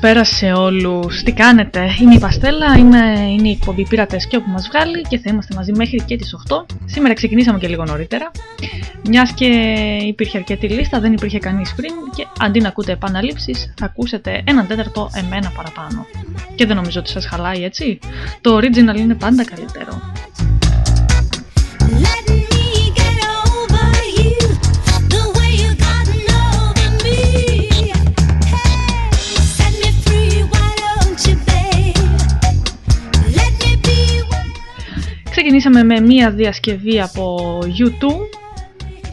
Καλησπέρα σε όλους. Τι κάνετε, είμαι η Παστέλα, είμαι, είναι η εκπομπή Πειρατές και όπου μας βγάλει και θα είμαστε μαζί μέχρι και τις 8. Σήμερα ξεκινήσαμε και λίγο νωρίτερα, μιας και υπήρχε αρκετή λίστα, δεν υπήρχε κανείς πριν και αντί να ακούτε επαναλήψεις θα ακούσετε έναν τέταρτο εμένα παραπάνω. Και δεν νομίζω ότι σας χαλάει έτσι, το original είναι πάντα καλύτερο. Ξεκινήσαμε με μία διασκευή από YouTube.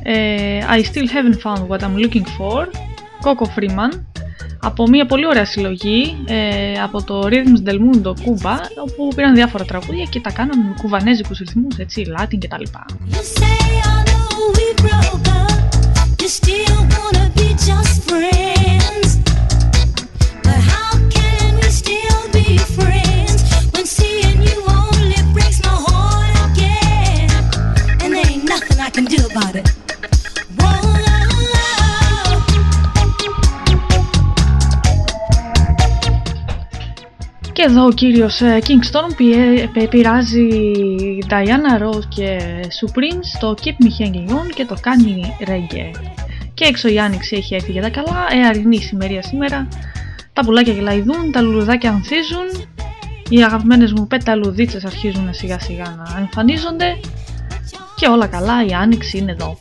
Ε, I still haven't found what I'm looking for Coco Freeman από μία πολύ ωραία συλλογή ε, από το Rhythms del Mundo Cuba όπου πήραν διάφορα τραγούδια και τα κάναν με κουβανέζικους ρυθμούς, έτσι, Latin κτλ. Και εδώ ο κύριος ε, Kingstorm πειράζει Diana Ross και Supreme στο Keep Me Hanging On και το κάνει reggae. Και έξω η άνοιξη έχει έρθει για τα καλά, εαρινή σημερία σήμερα. Τα πουλάκια γελαϊδούν, τα λουλουδάκια ανθίζουν, οι αγαπημένες μου πεταλουδίτσες αρχίζουν σιγά σιγά να εμφανίζονται και όλα καλά, η άνοιξη είναι εδώ.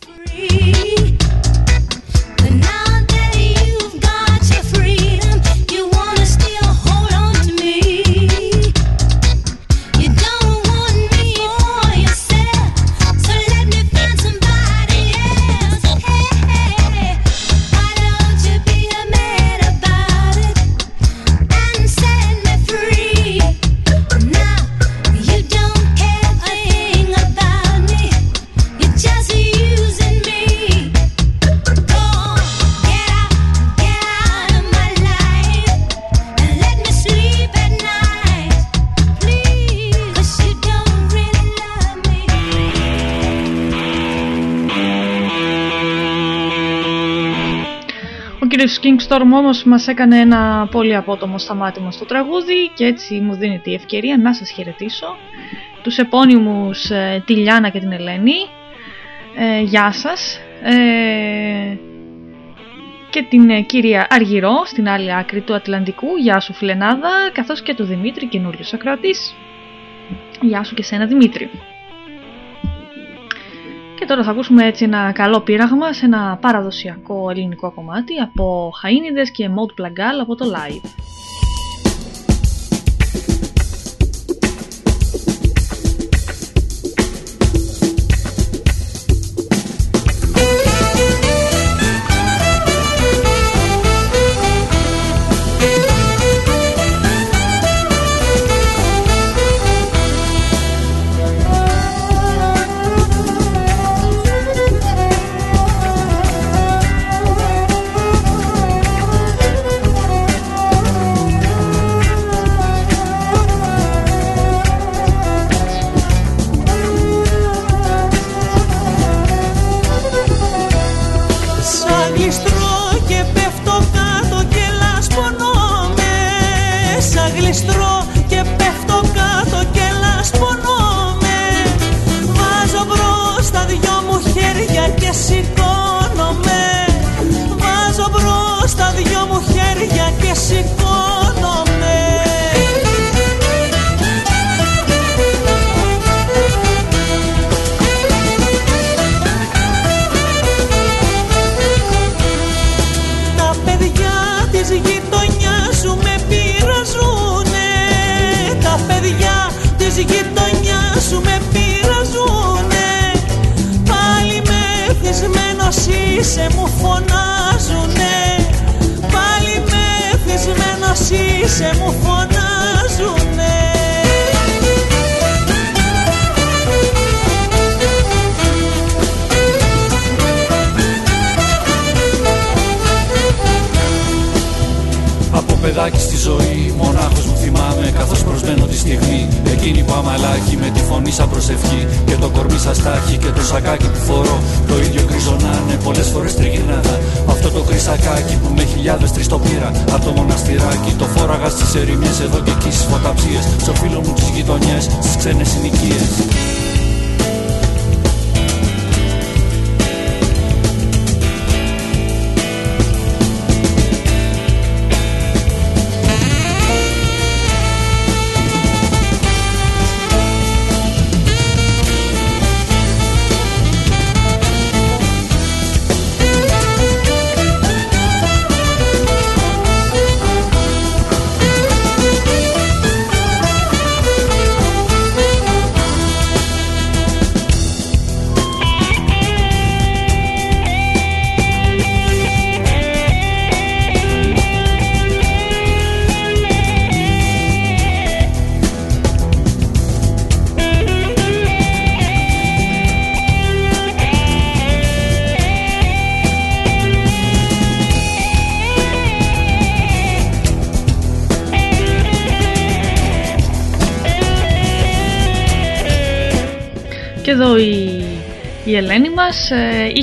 Κύριος Kingstorm όμως μας έκανε ένα πολύ απότομο σταμάτημα στο τραγούδι και έτσι μου δίνεται η ευκαιρία να σας χαιρετήσω. Τους επώνυμους ε, τη Λιάνα και την Ελένη. Ε, γεια σας. Ε, και την ε, κυρία Αργυρό στην άλλη άκρη του Ατλαντικού. Γεια σου Φιλενάδα καθώς και του Δημήτρη καινούριος ακροατής γεια σου και σένα Δημήτρη και τώρα θα ακούσουμε έτσι ένα καλό πείραγμα σε ένα παραδοσιακό ελληνικό κομμάτι από Χαΐνιδες και Mode Plagal από το Live.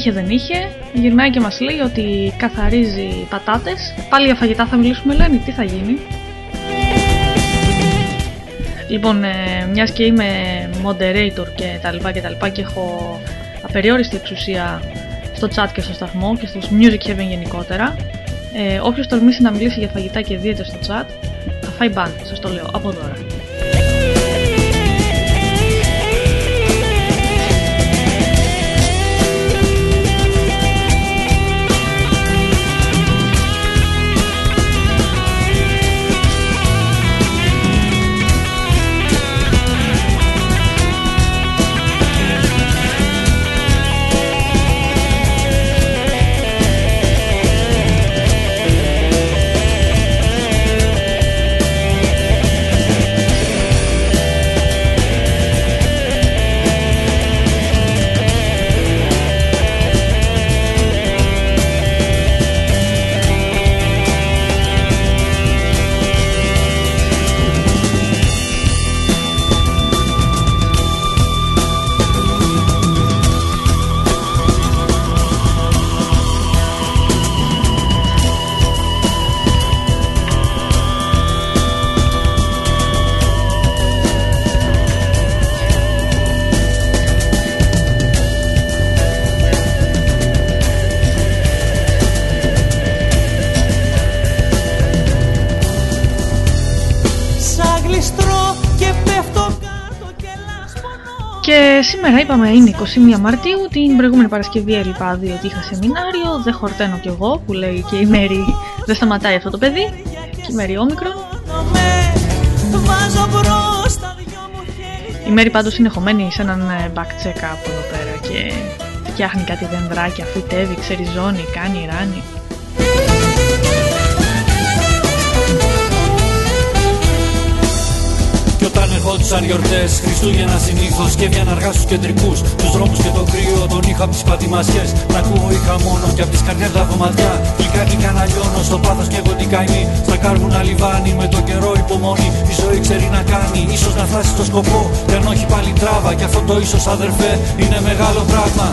Είχε δεν είχε. Γυρνάει και μας λέει ότι καθαρίζει πατάτες. Πάλι για φαγητά θα μιλήσουμε Ελένη τι θα γίνει. Λοιπόν, ε, μιας και είμαι moderator και τα λοιπά και τα λοιπά και έχω απεριόριστη εξουσία στο chat και στο σταθμό και στο Music Heaven γενικότερα ε, όποιος τολμήσει να μιλήσει για φαγητά και δίαιτες στο chat θα φάει μπαν, σας το λέω από τώρα σήμερα είπαμε είναι 21 Μαρτίου, την προηγούμενη Παρασκευή έλειπα διότι είχα σεμινάριο, δεν χορταίνω κι εγώ που λέει και η Μέρη δεν σταματάει αυτό το παιδί και η Μέρη όμικρον. Η Μέρη πάντως είναι χωμένη σε έναν ε, back check από εδώ πέρα και φτιάχνει κάτι δεντράκια, φυτεύει, ξεριζώνει, κάνει ράνι. ερχόντουσαν γιορτέ Χριστούγεννα συνήθως και έβγαν αργά στους κεντρικούς. Τους δρόμους και το κρύο τον είχα από τις πατημασιές. Να ακούω είχα μόνο και από τις καρδιές τα δωματιά. Γλυκά γλυκά να λιώνω στο πάθος και εγώ την καημή. Στα κάρβουνα λιβάνι με το καιρό υπομονή. Η ζωή ξέρει να κάνει, ίσως να φτάσει στο σκοπό. Και αν όχι πάλι τράβα, και αυτό το ίσως αδερφέ είναι μεγάλο πράγμα.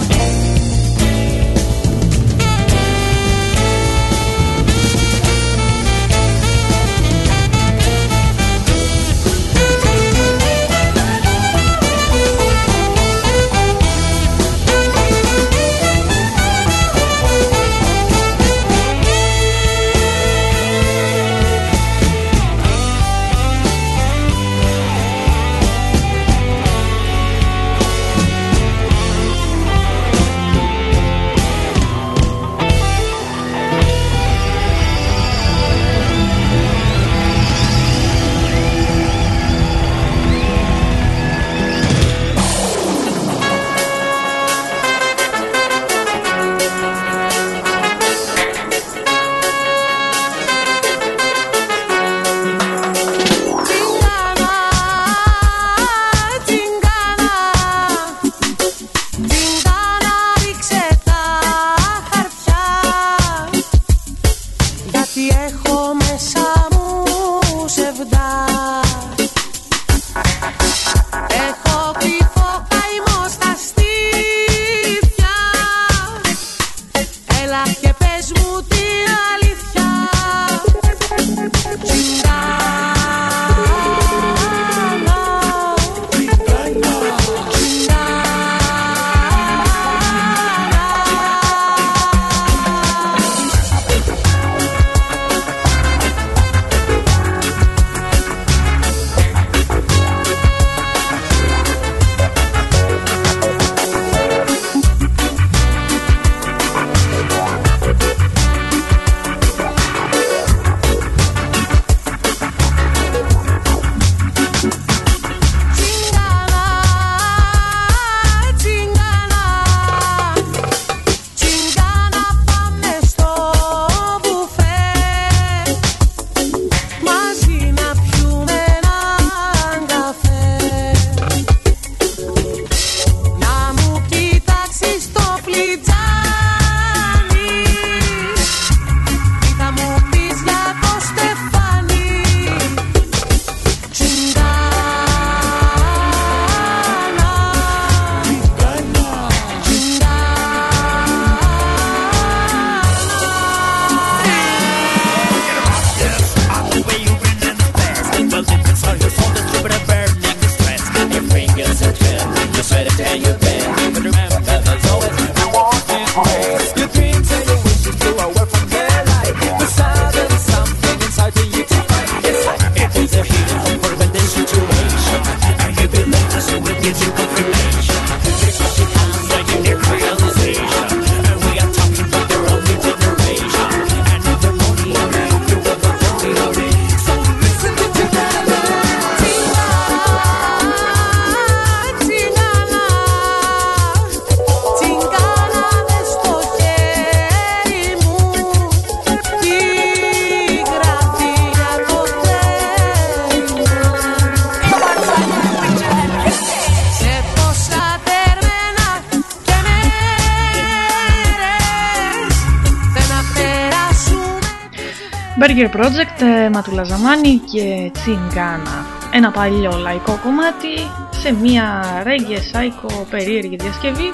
Burger Project, ε, Ματουλαζαμάνι και Τσιγκάνα. Ένα παλιό λαϊκό κομμάτι σε μια reggae psycho περίεργη διασκευή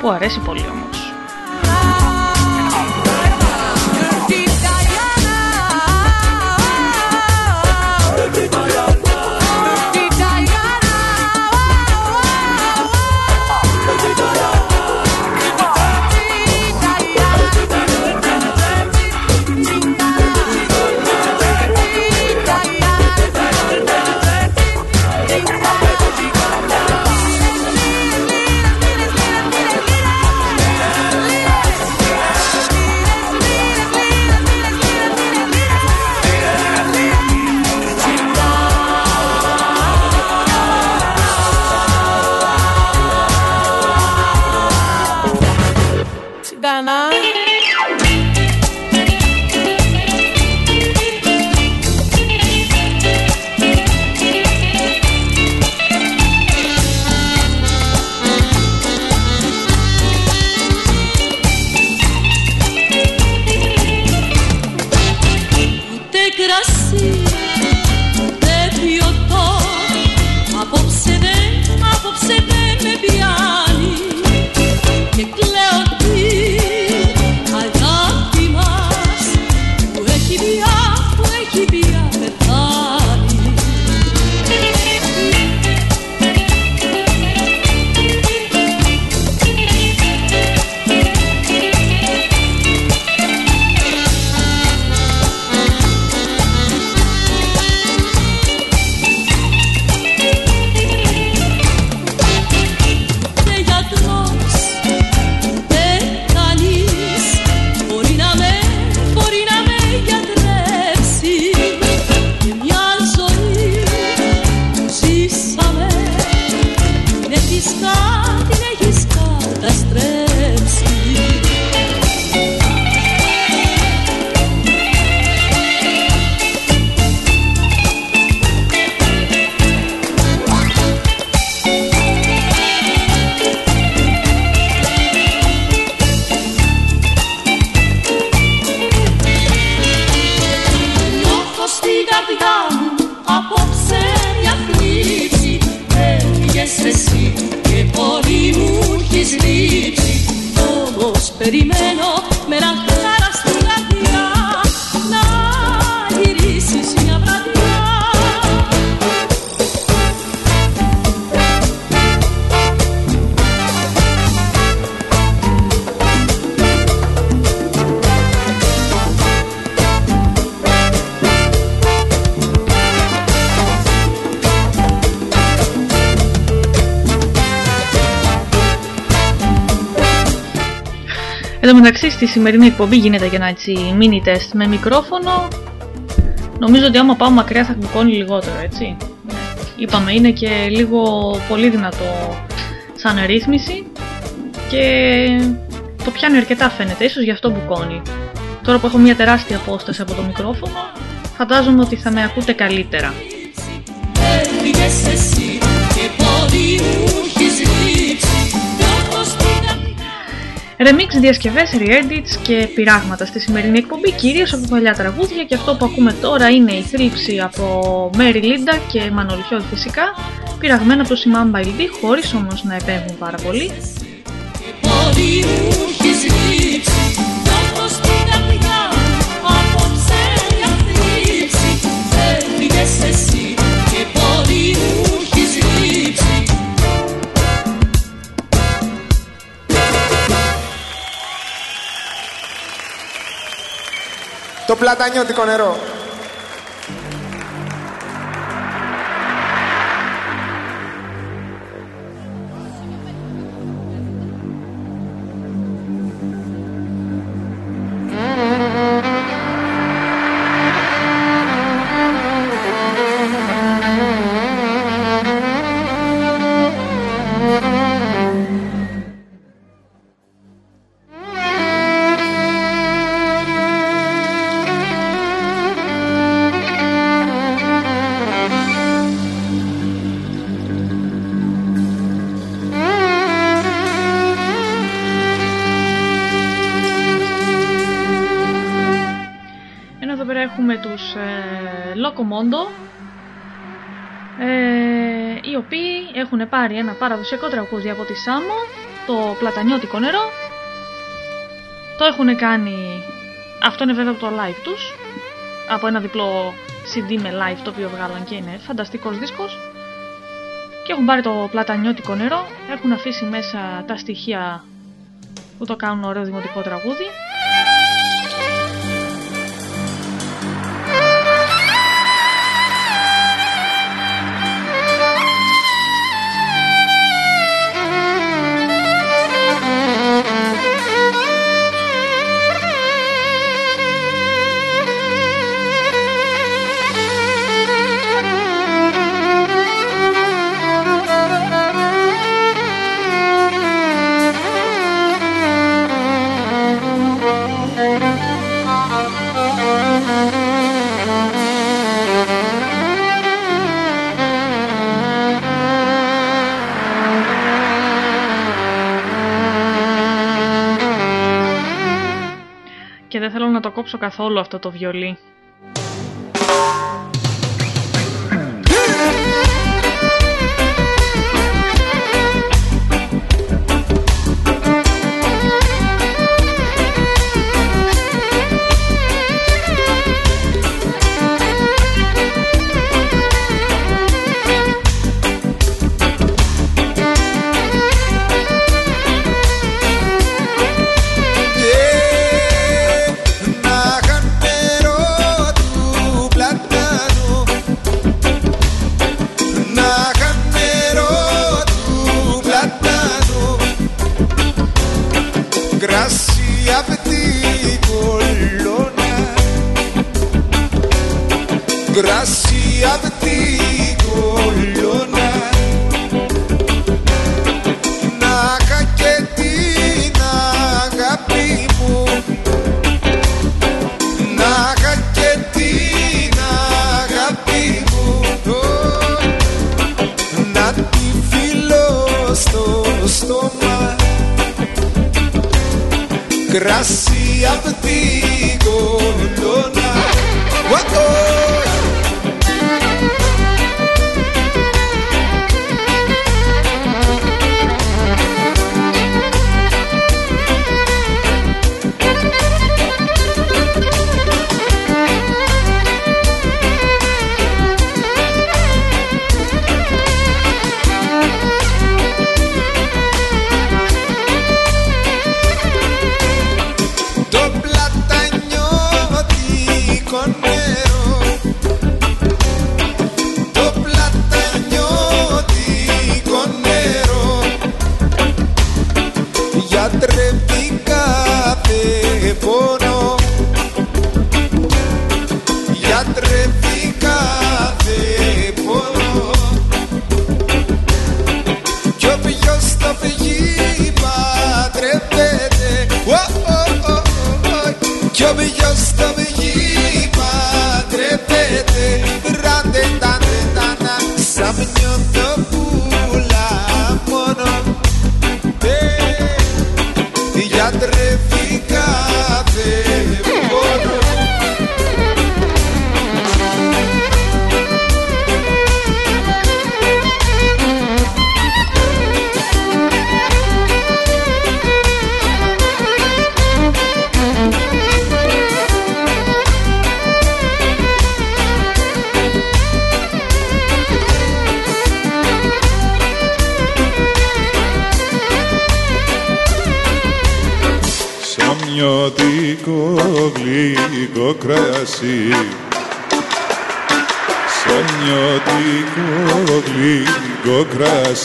που αρέσει πολύ όμως. Σημερινή εκπομπή γίνεται και ένα έτσι mini test με μικρόφωνο. Νομίζω ότι άμα πάω μακριά θα κουκώνει λιγότερο, έτσι. Είπαμε, είναι και λίγο πολύ δυνατό σαν ρύθμιση και το πιάνει αρκετά φαίνεται, ίσως γι' αυτό μπουκώνει. Τώρα που έχω μια τεράστια απόσταση από το μικρόφωνο, φαντάζομαι ότι θα με ακούτε καλύτερα. Remix, διασκευές, re-edits και πειράγματα στη σημερινή εκπομπή, κυρίως από παλιά τραγούδια και αυτό που ακούμε τώρα είναι η θρύψη από Mary Linda και Μανολιχιώδη φυσικά, πειραγμένα από το Simamba LD, χωρίς όμως να επέμβουν πάρα πολύ. Το πλατανιώτικο πάρει ένα παραδοσιακό τραγούδι από τη Σάμο το πλατανιώτικο νερό. Το έχουν κάνει αυτό είναι βέβαια από το live τους από ένα διπλό CD με live το οποίο βγάλαν και είναι φανταστικός δίσκος. Και έχουν πάρει το πλατανιώτικο νερό έχουν αφήσει μέσα τα στοιχεία που το κάνουν ωραίο δημοτικό τραγούδι κόψω καθόλου αυτό το βιολί.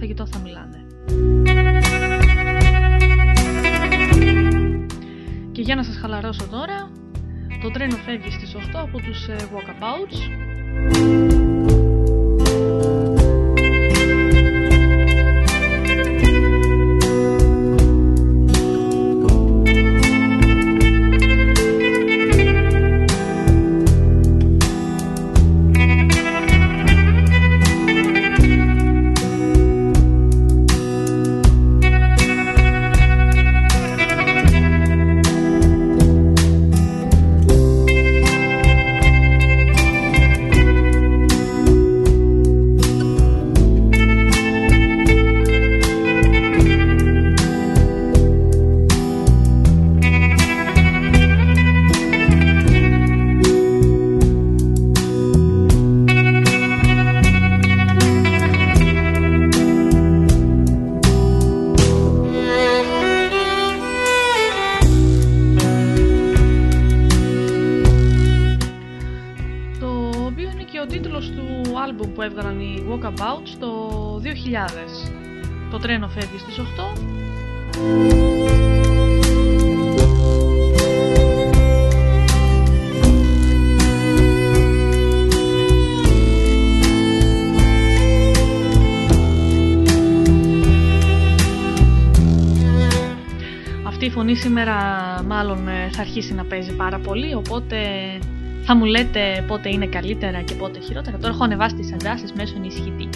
φαγητό θα μιλάνε. Και για να σας χαλαρώσω τώρα, το τρένο φεύγει στις 8 από τους ε, Walkabouts. Αρχίσει να παίζει πάρα πολύ, οπότε θα μου λέτε πότε είναι καλύτερα και πότε χειρότερα. Τώρα έχω ανεβάσει τις εντάσεις μέσω ενισχυτή.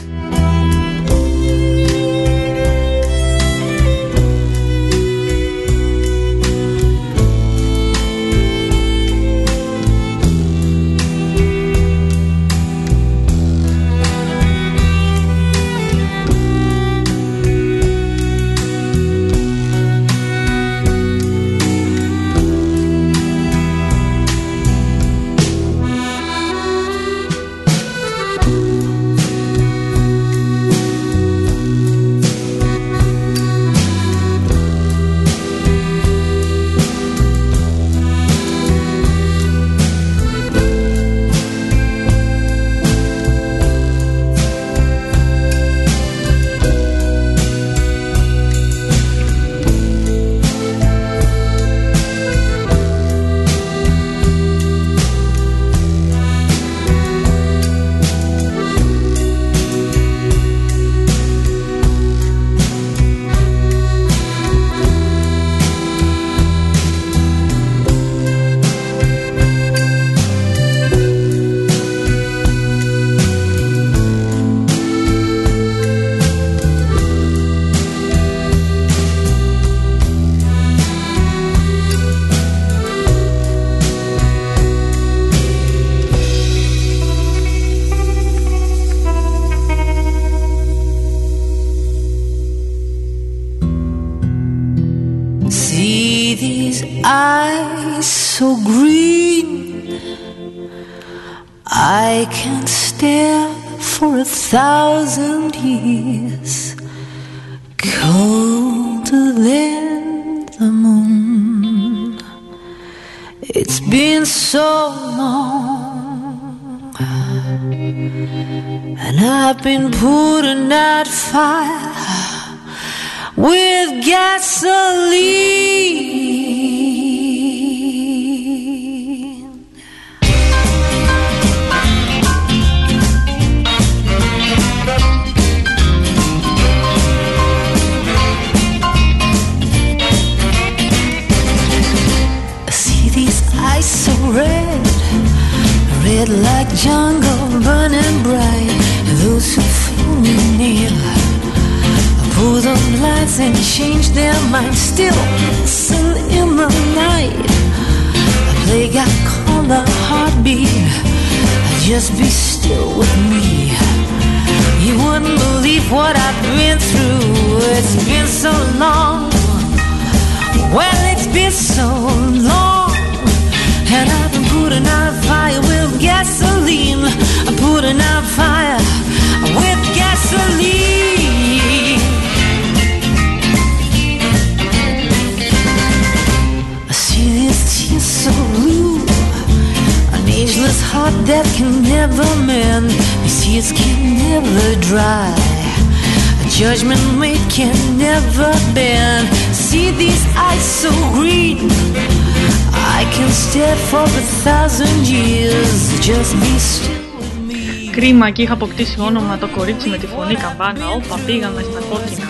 Κρίμα και είχα αποκτήσει όνομα το κορίτσι με τη φωνή καμπάνα. Όπα πήγαμε στα κόκκινα.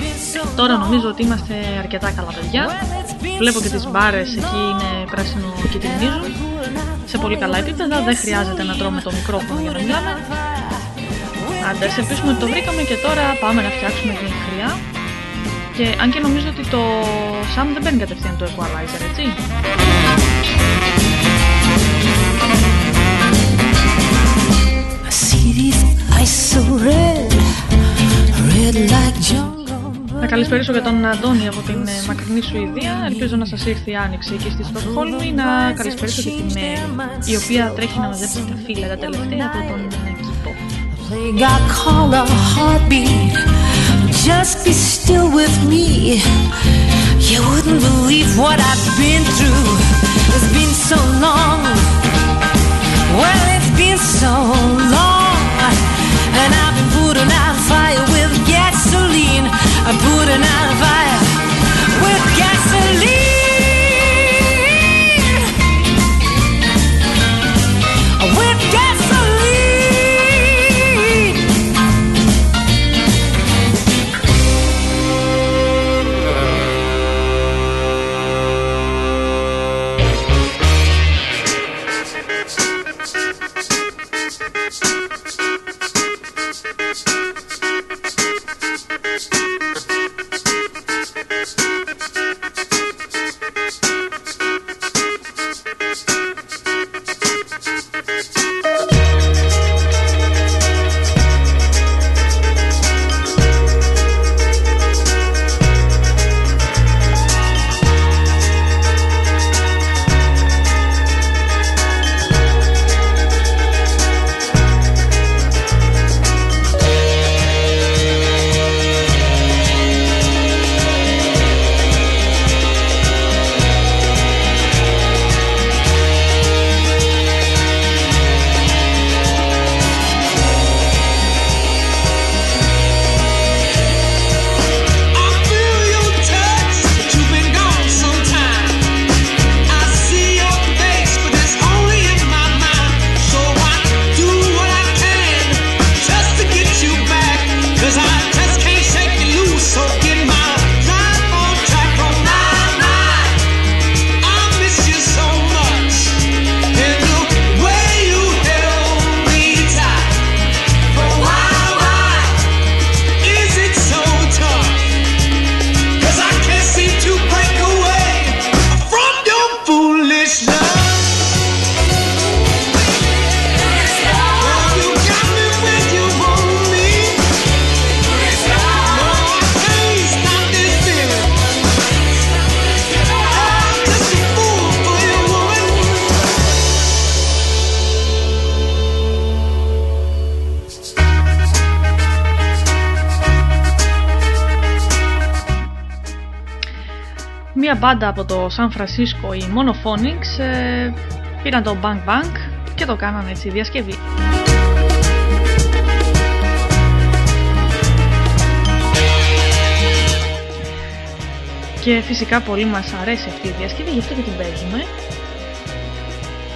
Τώρα νομίζω ότι είμαστε αρκετά καλά παιδιά. Βλέπω και τις μπάρες εκεί είναι πράσινο και τιμίζουν. Σε πολύ καλά επίπεδα. Δεν χρειάζεται να τρώμε το μικρόφωνο για να μιλάμε. Άντε, σε ελπίσουμε ότι το βρήκαμε και τώρα πάμε να φτιάξουμε την χρειά. Και αν και νομίζω ότι το Sam δεν παίρνει κατευθείαν το equalizer, έτσι. Να καλησπέρισω για τον Αντώνη από την ε, μακρινή Σουηδία. Ελπίζω να σας ήρθε η άνοιξη εκεί στη Στοκχόλμη. Να καλησπέρισω και την Μέρη, η οποία τρέχει να μαζέψει τα φύλλα τα τελευταία από τον ε, κήπο. Just be still with me. You wouldn't believe what I've been through. It's been so long. Well, it's been so long. And I've been putting out fire with gasoline. I'm putting out fire μπάντα από το Σαν Φρανσίσκο, η Monophonics, ε, πήραν το Bang Bang και το κάνανε έτσι διασκευή. Και φυσικά πολύ μας αρέσει αυτή η διασκευή, γι' αυτό και την παίζουμε.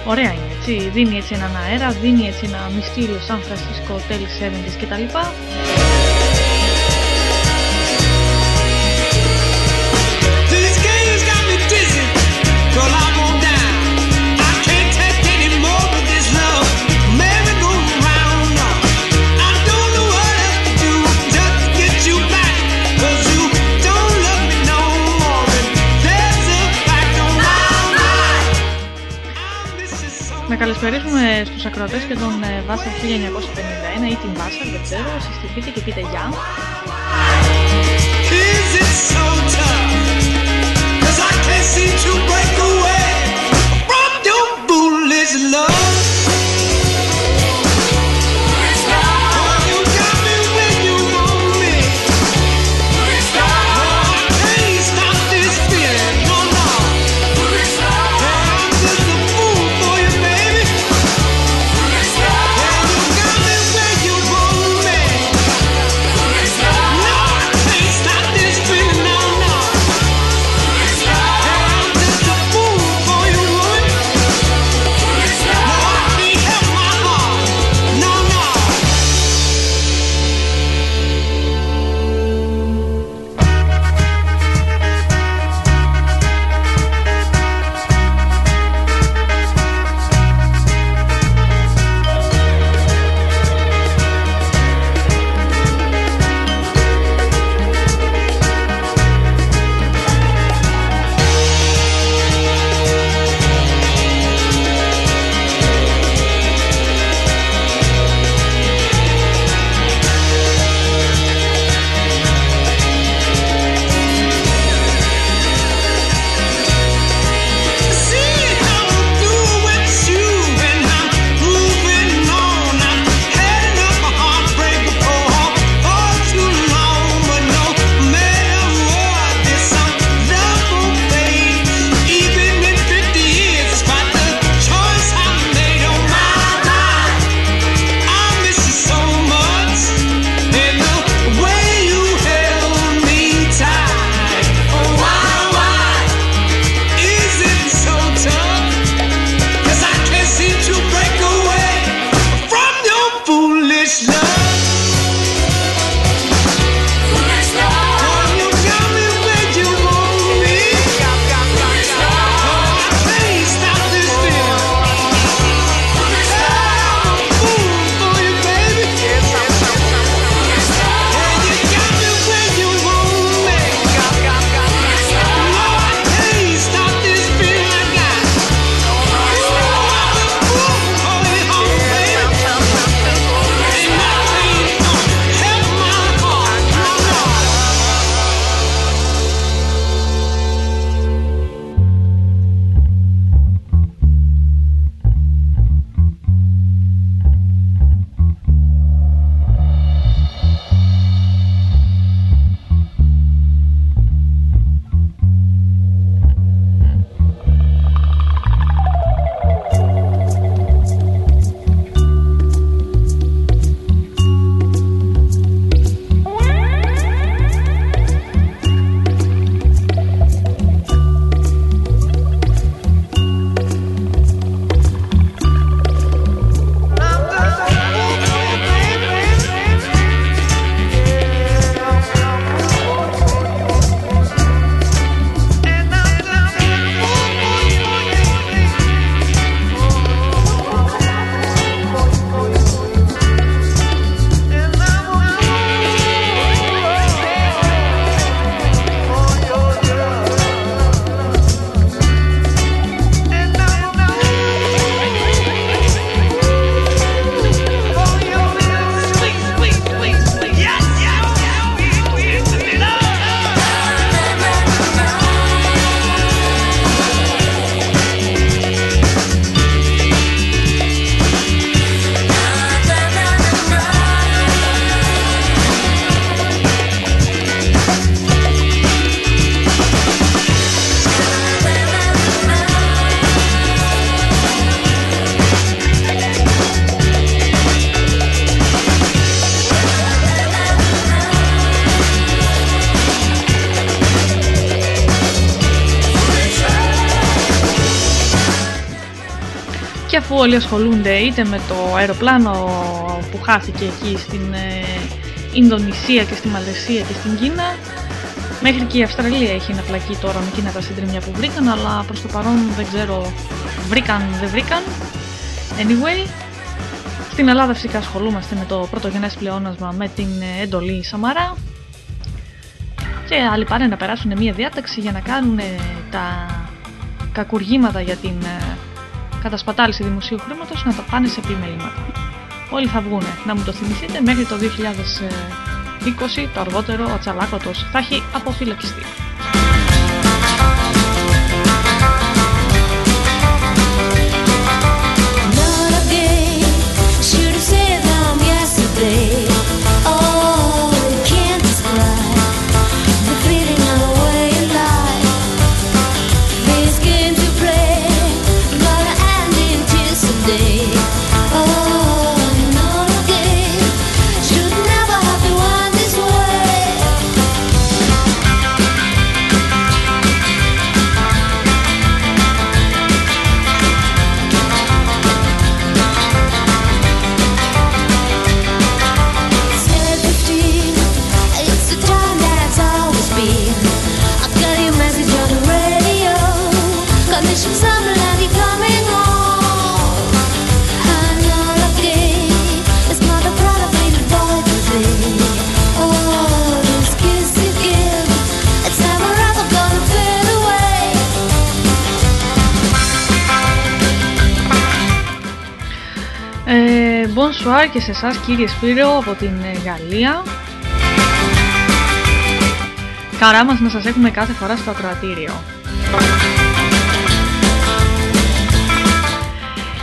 Ωραία είναι, έτσι. Δίνει έτσι έναν αέρα, δίνει έτσι ένα μυστήριο Σαν Φρανσίσκο, τέλη 70's κτλ. Καλησπέριζουμε στους ακροατές και τον ε, Βάσαρ 1951 ή την Βάσαρ, δεν ξέρω, συστηθείτε και πείτε γεια. Is it. Όλοι ασχολούνται είτε με το αεροπλάνο που χάθηκε εκεί στην ε, Ινδονησία και στη Μαλαισία και στην Κίνα. Μέχρι και η Αυστραλία έχει ένα πλακί τώρα με εκείνα τα συντριμμιά που βρήκαν αλλά προς το παρόν δεν ξέρω βρήκαν δεν βρήκαν. Anyway στην Ελλάδα φυσικά ασχολούμαστε με το πρωτογενές πλεόνασμα με την ε, εντολή Σαμαρά. Και άλλοι πάνε να περάσουν μια διάταξη για να κάνουν τα κακουργήματα για την ε, κατασπατάληση δημοσίου χρήματος να τα πάνε σε επιμελήματα. Όλοι θα βγουν, να μου το θυμηθείτε, μέχρι το 2020 το αργότερο ο Τσαλάκωτος θα έχει αποφυλακιστεί. Και σε εσάς κύριε Σπύρο από την ε, Γαλλία. Καρά μας να σας έχουμε κάθε φορά στο ακροατήριο.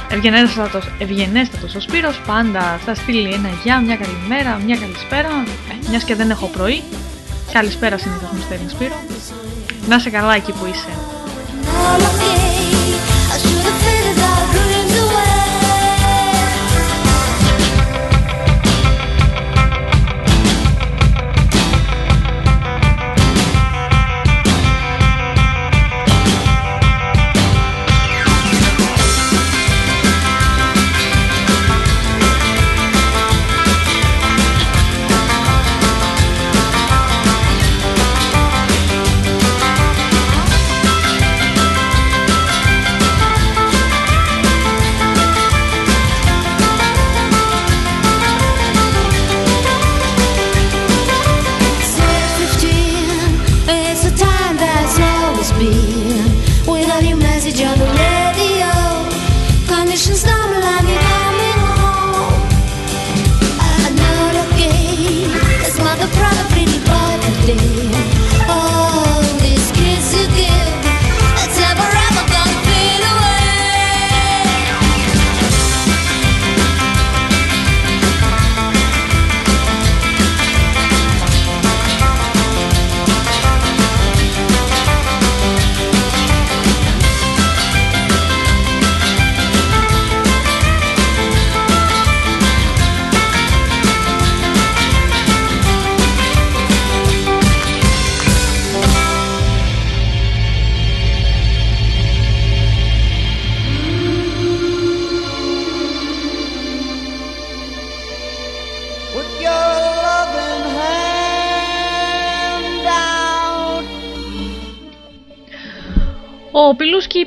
Ευγενέστατος, ευγενέστατος ο Σπύρος πάντα θα στείλει ένα γεια, μια καλημέρα, μια καλησπέρα ε, Μιας και δεν έχω πρωί Καλησπέρα συνήθως μου στέλνει Σπύρο Να σε καλά εκεί που είσαι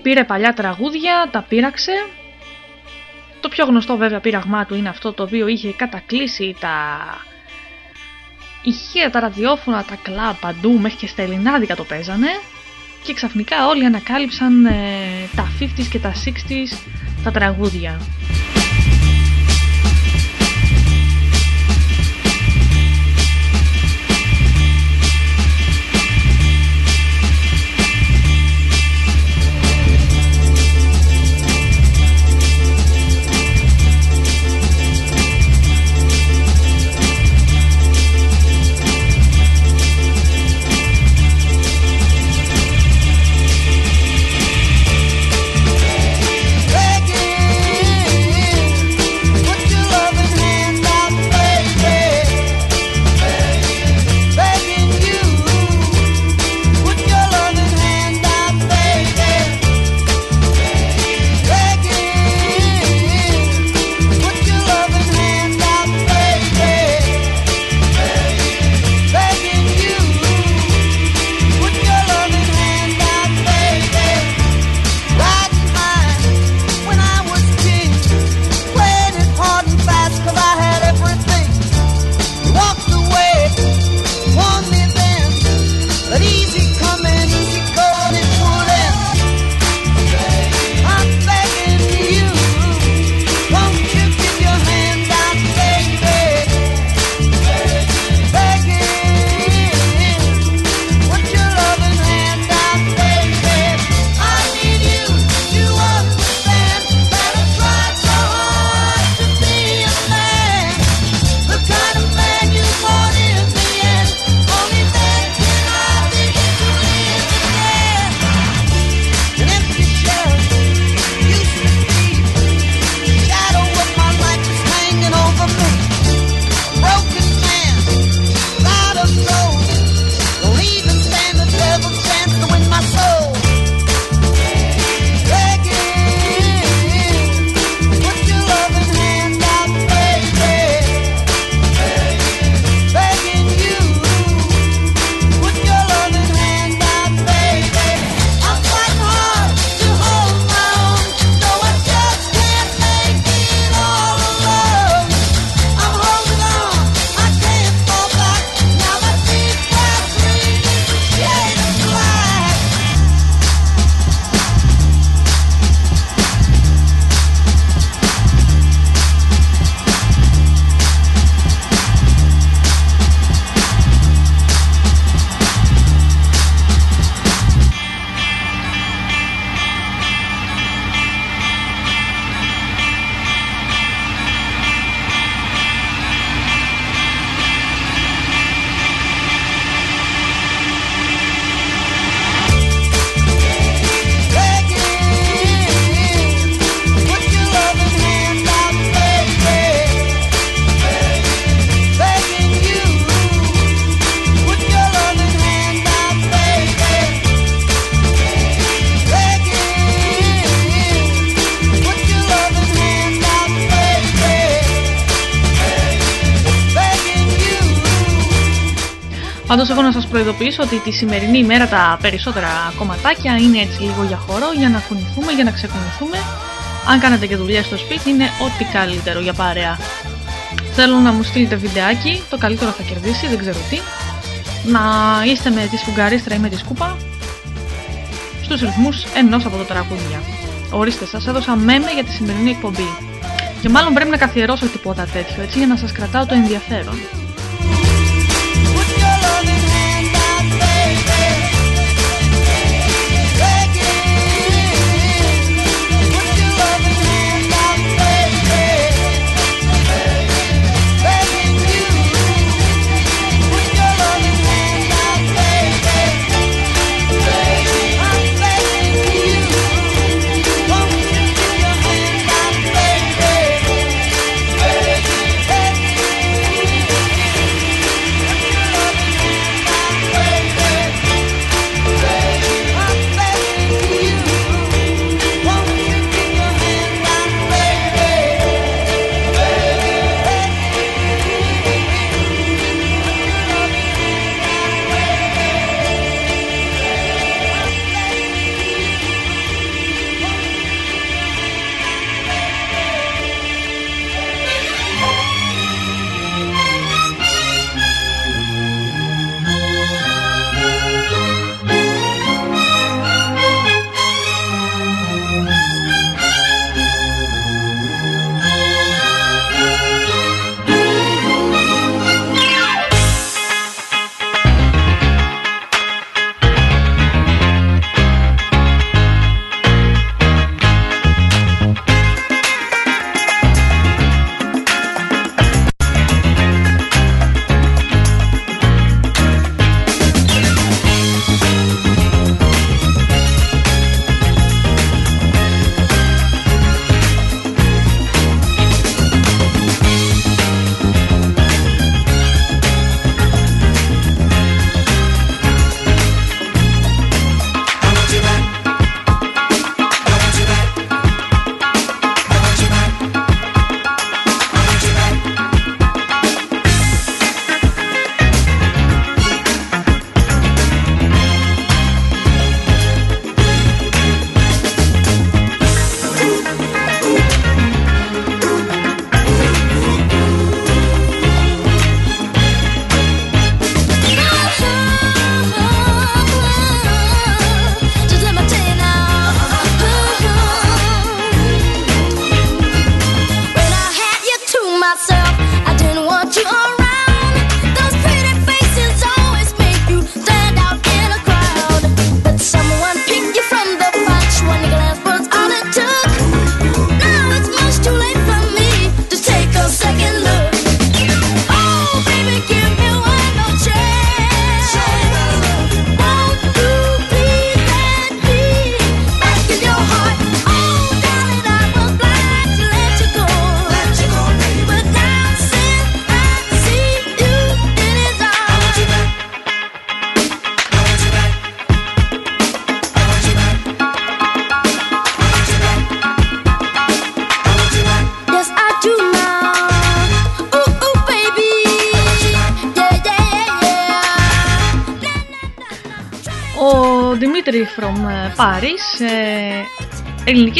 πήρε παλιά τραγούδια, τα πείραξε. Το πιο γνωστό βέβαια πείραγμά του είναι αυτό το οποίο είχε κατακλείσει τα ηχεία, τα ραδιόφωνα, τα κλαμπ παντού μέχρι και στα ελληνάδικα το παίζανε και ξαφνικά όλοι ανακάλυψαν ε, τα 50s και τα 60s τα τραγούδια. Προειδοποιήσω ότι τη σημερινή ημέρα τα περισσότερα κομματάκια είναι έτσι λίγο για χώρο, για να κουνηθούμε, για να ξεκουνηθούμε. Αν κάνετε και δουλειά στο σπίτι είναι ό,τι καλύτερο για παρέα. Θέλω να μου στείλετε βιντεάκι, το καλύτερο θα κερδίσει, δεν ξέρω τι. Να είστε με τη σφουγγαρίστρα ή με τη σκούπα στους ρυθμούς ενός από τα τραγούδια. Ορίστε, σας έδωσα μέμε για τη σημερινή εκπομπή. Και μάλλον πρέπει να καθιερώσω τίποτα τέτοιο, έτσι, για να σας κρατάω το ενδιαφέρον.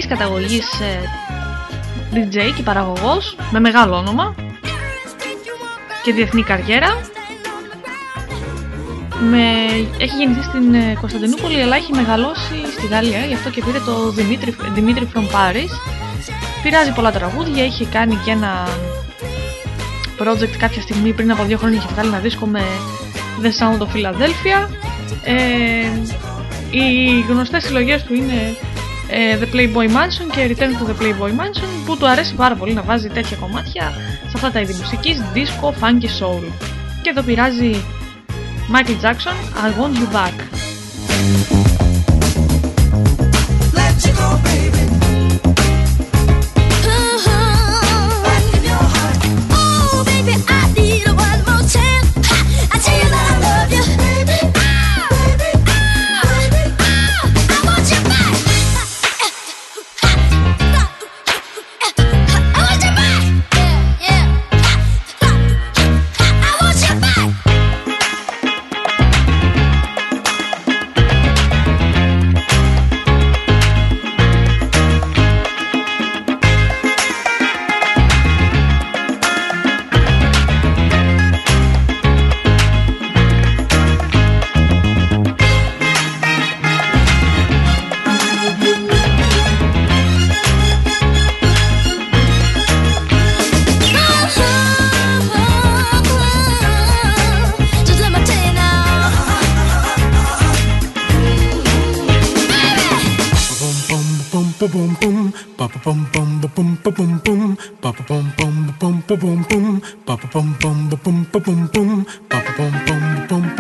Καταγωγής ε, DJ και παραγωγός με μεγάλο όνομα και διεθνή καριέρα. Με... Έχει γεννηθεί στην ε, Κωνσταντινούπολη αλλά έχει μεγαλώσει στη Γαλλία, γι' αυτό και πήρε το Δημήτρη, Δημήτρη from Paris. Πειράζει πολλά τραγούδια, είχε κάνει και ένα project κάποια στιγμή πριν από δύο χρόνια είχε βγάλει ένα δίσκο με The Sound of Philadelphia. Ε, οι γνωστές συλλογές του είναι ε, The Playboy Mansion και Return to the Playboy Mansion που του αρέσει πάρα πολύ να βάζει τέτοια κομμάτια σε αυτά τα είδη μουσικής, disco, funky, soul. Και εδώ πειράζει Michael Jackson, I Want You Back.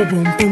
boom, boom.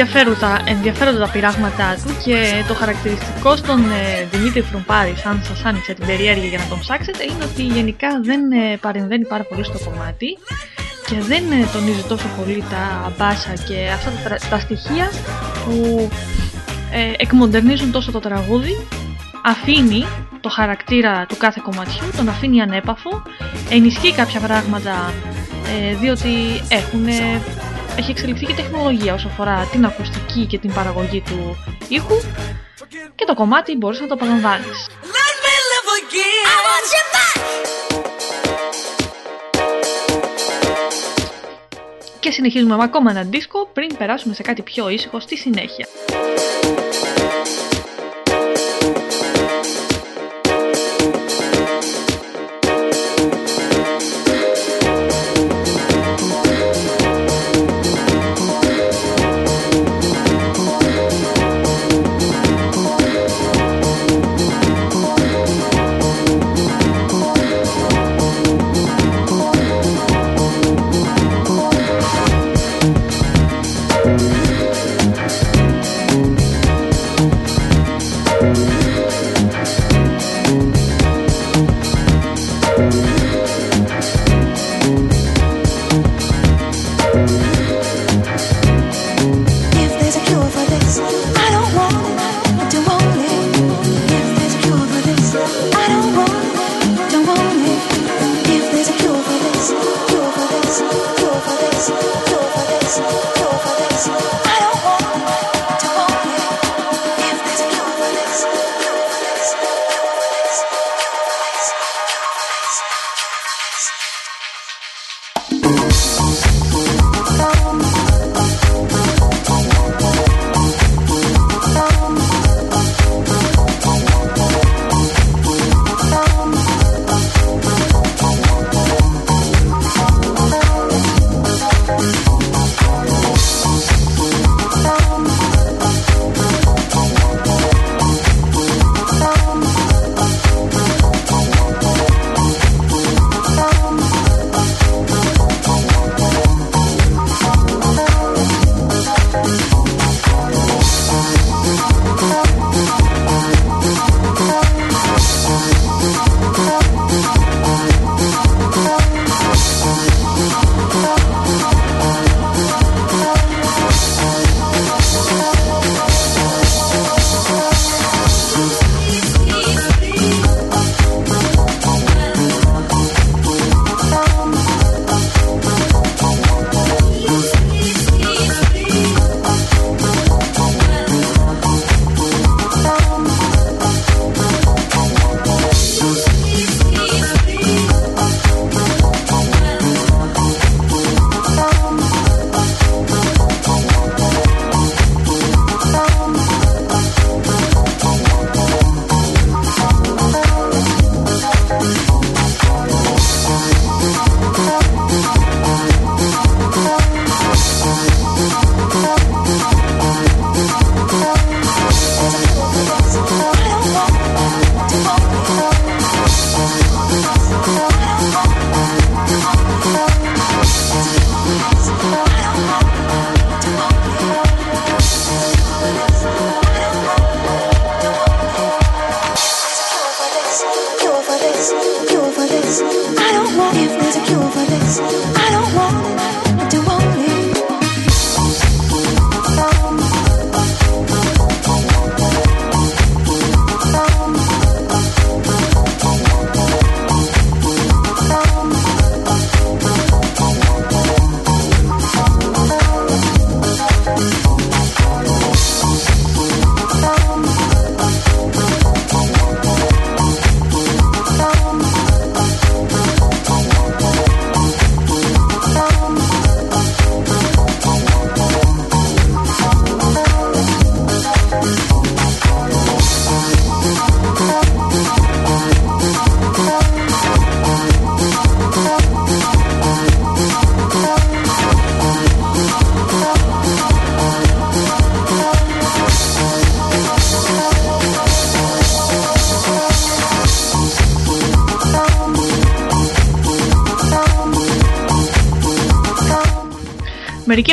Ενδιαφέροντα, ενδιαφέροντα τα πειράγματά του και το χαρακτηριστικό στον ε, Δημήτρη Φρουμπάρη, αν σας άνοιξε την περιέργεια για να τον ψάξετε, είναι ότι γενικά δεν ε, παρεμβαίνει πάρα πολύ στο κομμάτι και δεν ε, τονίζει τόσο πολύ τα μπάσα και αυτά τα, τα στοιχεία που ε, εκμοντερνίζουν τόσο το τραγούδι. Αφήνει το χαρακτήρα του κάθε κομματιού, τον αφήνει ανέπαφο, ενισχύει κάποια πράγματα ε, διότι έχουν έχει εξελιχθεί και τεχνολογία όσο αφορά την ακουστική και την παραγωγή του ήχου και το κομμάτι μπορείς να το απολαμβάνεις. Και συνεχίζουμε με ακόμα ένα δίσκο πριν περάσουμε σε κάτι πιο ήσυχο στη συνέχεια.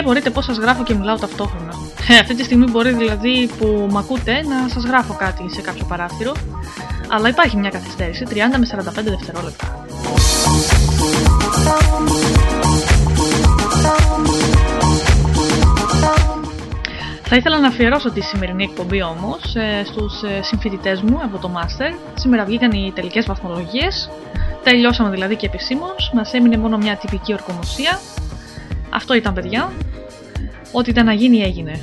Μερικοί απορείτε πώς σας γράφω και μιλάω ταυτόχρονα. Ε, αυτή τη στιγμή μπορεί δηλαδή που μ' ακούτε να σας γράφω κάτι σε κάποιο παράθυρο, αλλά υπάρχει μια καθυστέρηση 30 με 45 δευτερόλεπτα. Θα ήθελα να αφιερώσω τη σημερινή εκπομπή όμως ε, στους ε, συμφοιτητές μου από το Master. Σήμερα βγήκαν οι τελικές βαθμολογίες. Τελειώσαμε δηλαδή και επισήμως. Μας έμεινε μόνο μια τυπική ορκομοσία αυτό ήταν παιδιά. Ό,τι ήταν να γίνει έγινε.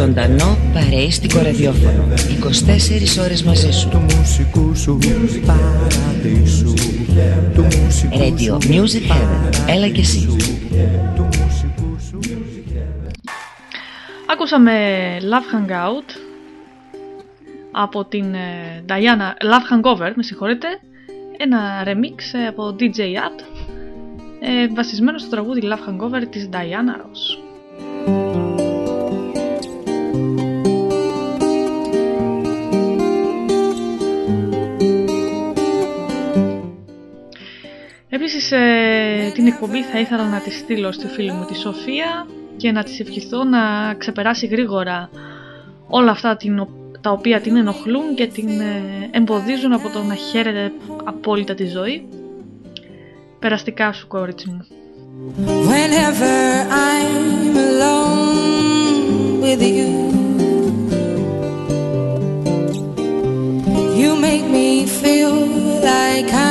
Ζωντανό παρέιστικο ραδιόφωνο. 24 ώρες μαζί σου. Του μουσικού σου παραδείσου. Του μουσικού Radio Music Heaven. Έλα και εσύ. Ακούσαμε Love Hangout από την ε, Diana Love Hangover, με συγχωρείτε. Ένα remix ε, από DJ At ε, βασισμένο στο τραγούδι Love Hangover της Diana Ross ε, την εκπομπή θα ήθελα να τη στείλω στη φίλη μου τη Σοφία και να της ευχηθώ να ξεπεράσει γρήγορα όλα αυτά την, τα οποία την ενοχλούν και την ε, εμποδίζουν από το να χαίρεται απόλυτα τη ζωή. Περαστικά σου κορίτσι μου. Whenever I'm alone with you You make me feel like I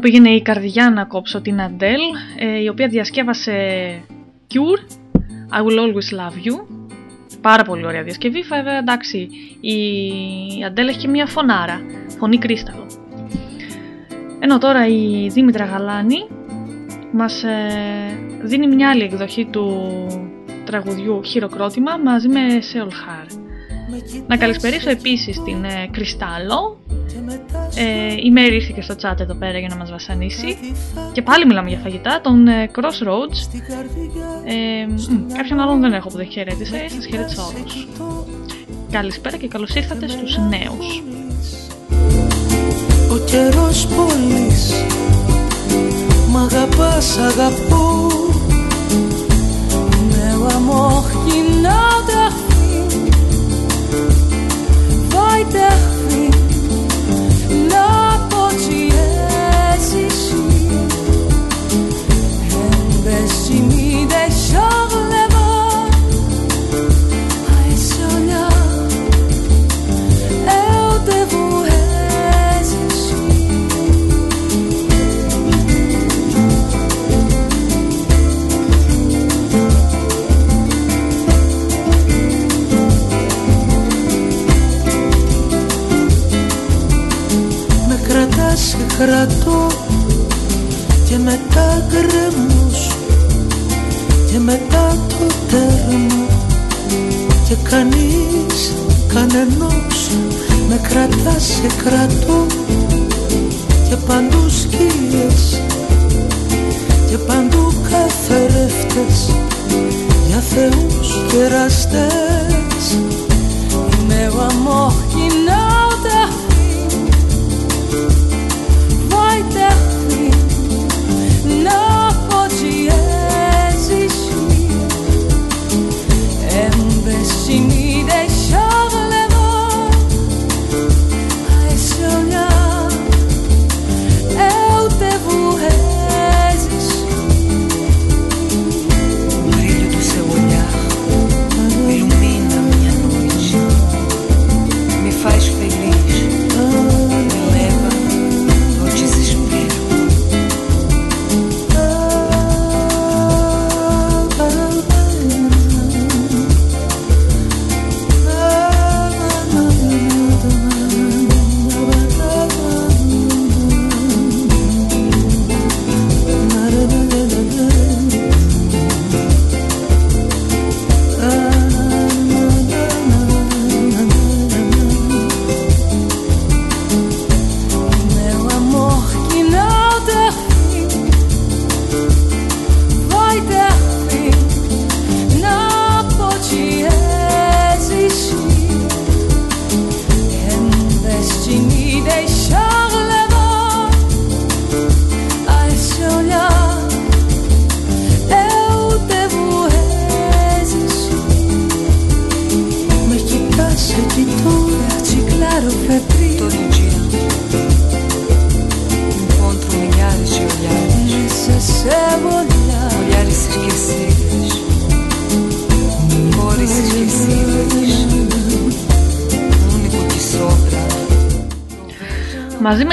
μου πήγαινε η καρδιά να κόψω την Αντέλ, η οποία διασκεύασε Cure, I Will Always Love You. Πάρα πολύ ωραία διασκευή, βέβαια εντάξει, η Αντέλ έχει και μια φωνάρα, φωνή κρίσταλο. Ενώ τώρα η Δήμητρα Γαλάνη μας ε, δίνει μια άλλη εκδοχή του τραγουδιού Χειροκρότημα μαζί με Seol Har. Να καλησπερίσω επίσης την ε, Κρυστάλλο ε, η Μέρη ήρθε και στο chat εδώ πέρα για να μας βασανίσει. Και πάλι μιλάμε για φαγητά, τον ε, Crossroads. Ε, κάποιον άλλον δεν έχω που δεν χαιρέτησε, σας χαιρέτησα όλους. Καλησπέρα και καλώς ήρθατε στους νέους. Ο καιρός πόλης Μ' αγαπάς αγαπώ. Με amor que nada Vai κρατώ και μετά γκρεμός και μετά το τέρμα. Και κανείς κανενός με κρατά σε κρατώ και παντού σκύλες και παντού καθρέφτες. Για θεούς και εραστές είμαι ο αμόρ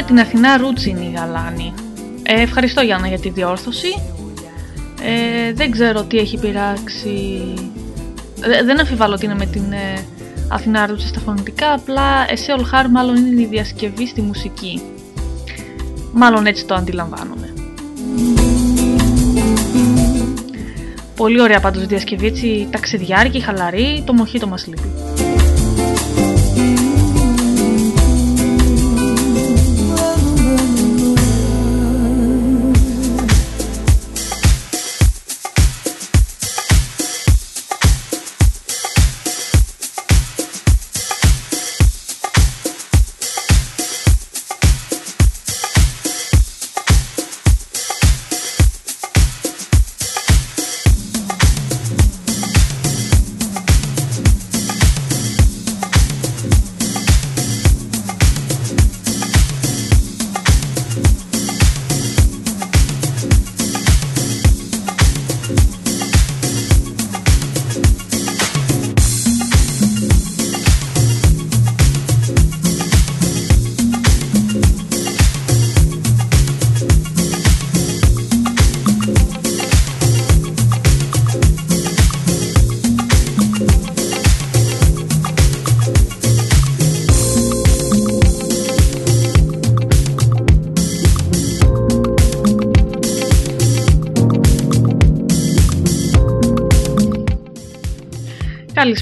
την Αθηνά Ρούτσινη η Γαλάνη. Ε, ευχαριστώ Γιάννα για τη διόρθωση. Ε, δεν ξέρω τι έχει πειράξει. Ε, δεν αμφιβάλλω ότι είναι με την ε, Αθηνά Ρούτσι στα φωνητικά, απλά εσέ Ολχάρ μάλλον είναι η διασκευή στη μουσική. Μάλλον έτσι το αντιλαμβάνομαι. Πολύ ωραία πάντως διασκευή, έτσι ταξιδιάρικη, χαλαρή, το μοχίτο μας λείπει.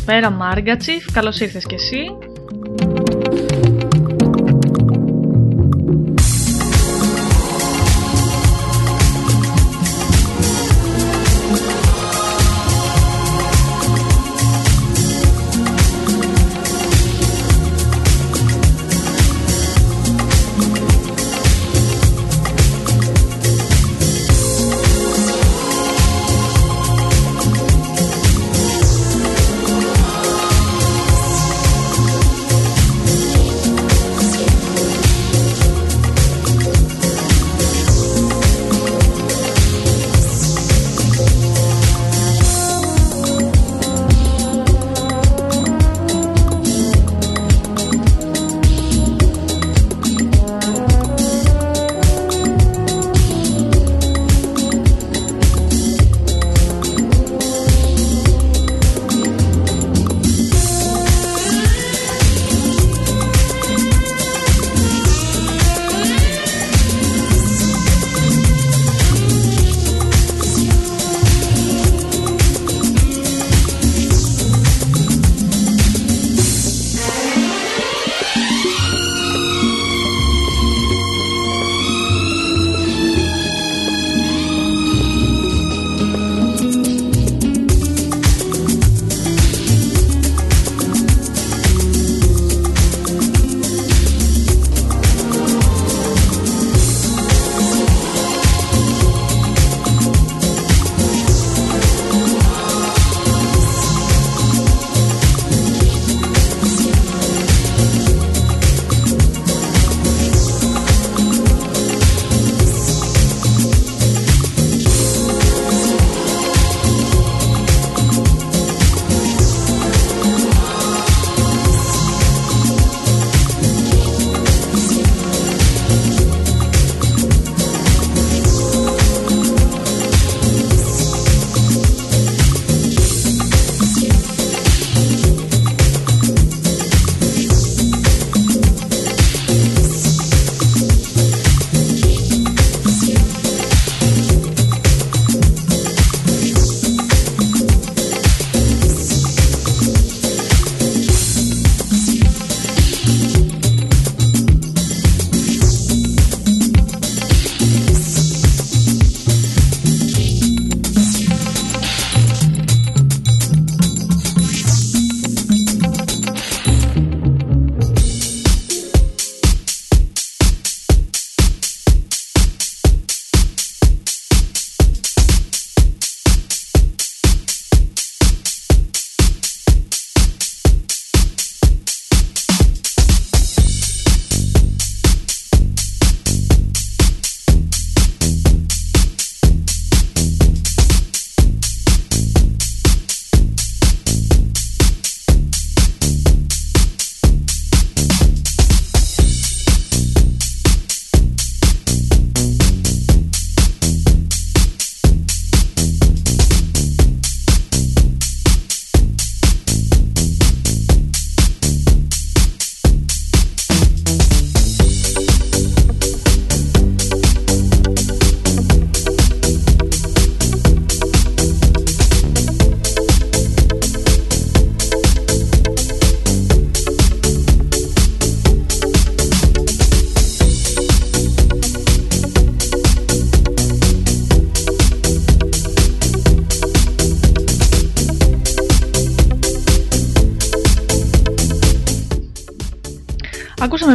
Καλησπέρα Μάργατσιφ, καλώς ήρθες κι εσύ.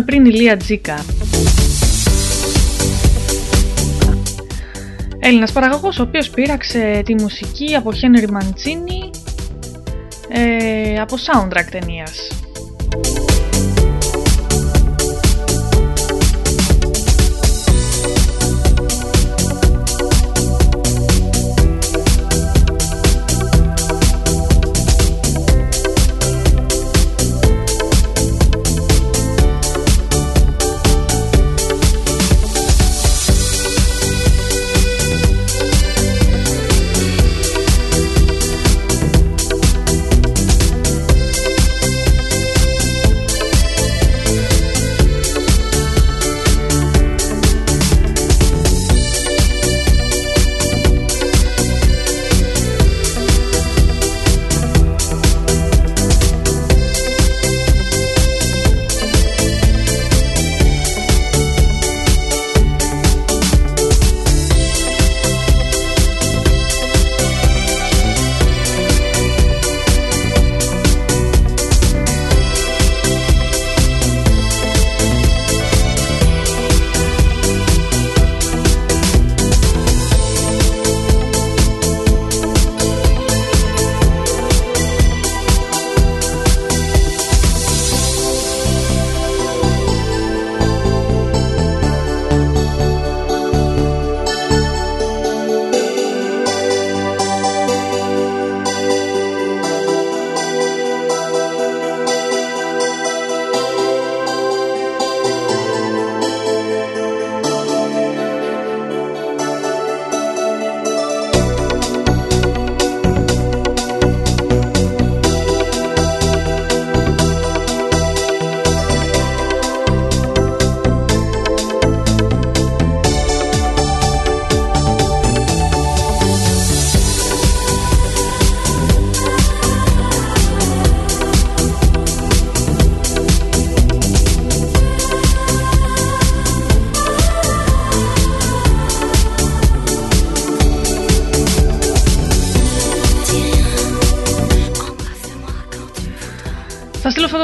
Πριν η Λία Τζίκα. Έλληνας παραγωγός ο οποίος πήραξε τη μουσική από Χένρι Μαντσίνη ε, από soundtrack ταινίας.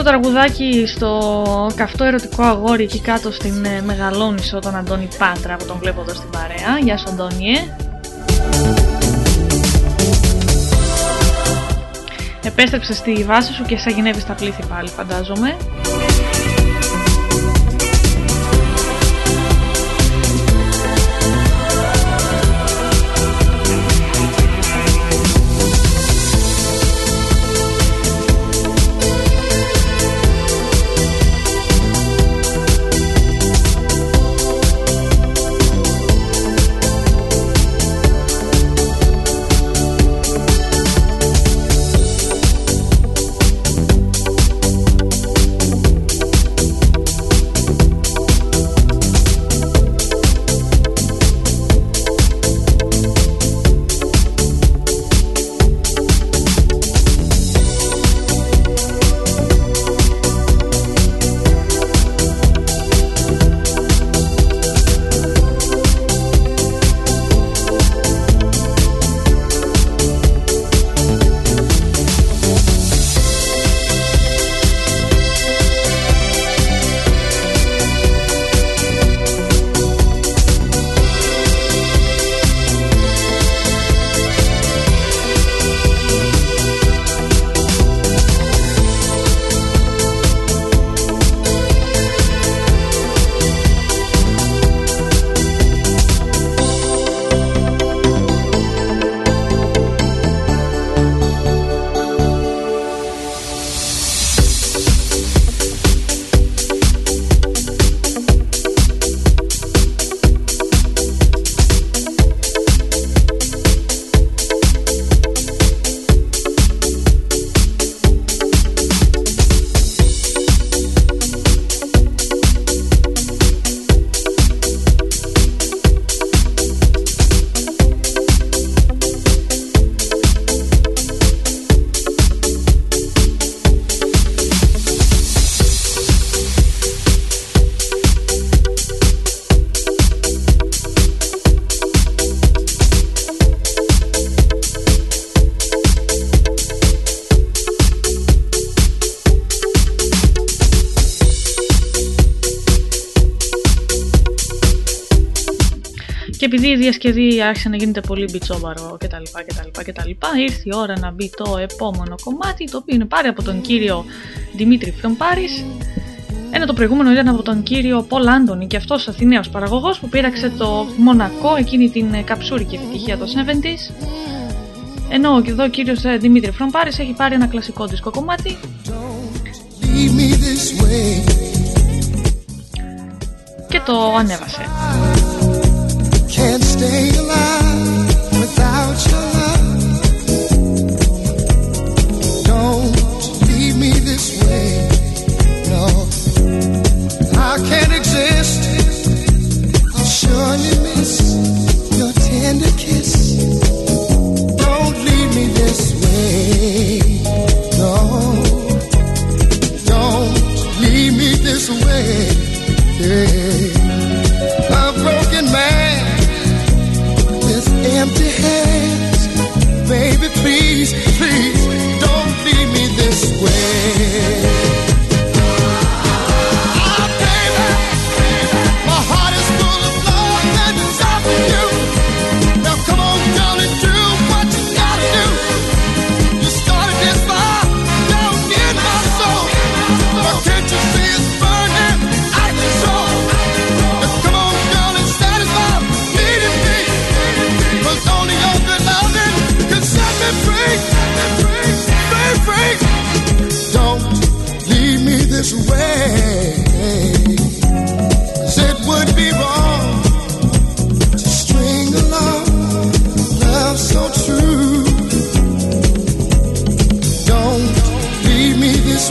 Τραγουδάκι στο καυτό ερωτικό αγόρι εκεί κάτω στην ε, Μεγαλόνισο τον Αντώνη Πάτρα που τον βλέπω εδώ στην παρέα. Γεια σου Αντώνιε. Επέστρεψε στη βάση σου και σαγηνεύει τα πλήθη πάλι φαντάζομαι. Διασκευή άρχισε να γίνεται πολύ μπιτσόβαρο κτλ. κτλ, κτλ. Ήρθε η ώρα να μπει το επόμενο κομμάτι, το οποίο είναι πάρει από τον κύριο Δημήτρη Φρεμπάρης. Ένα το προηγούμενο ήταν από τον κύριο Πολ Άντωνη και αυτός Αθηναίος παραγωγός που πήραξε το Μονακό, εκείνη την καψούρικη επιτυχία των 70s. Ενώ εδώ ο κύριος ε, Δημήτρη Φρεμπάρης έχει πάρει ένα κλασικό δίσκο κομμάτι. Και το ανέβασε. Stay alive without your love.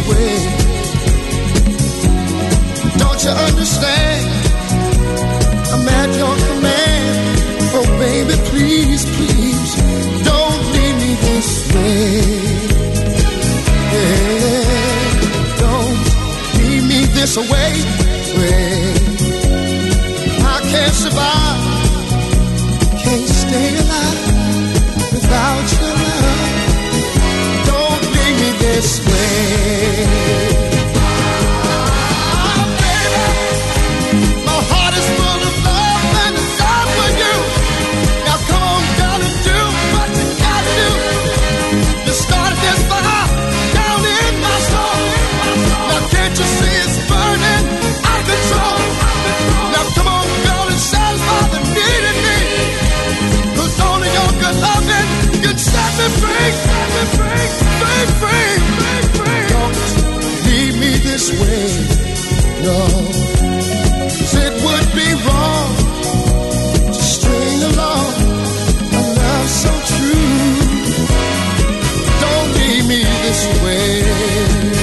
Me way. Don't you understand? I'm at your command. Oh, baby, please, please, don't leave me this way. Yeah. Don't leave me this away. I can't survive, can't stay alive without your me free, set me free, free, free, free, free. Don't leave me this way, no. Cause it would be wrong to string along a love so true. Don't leave me this way.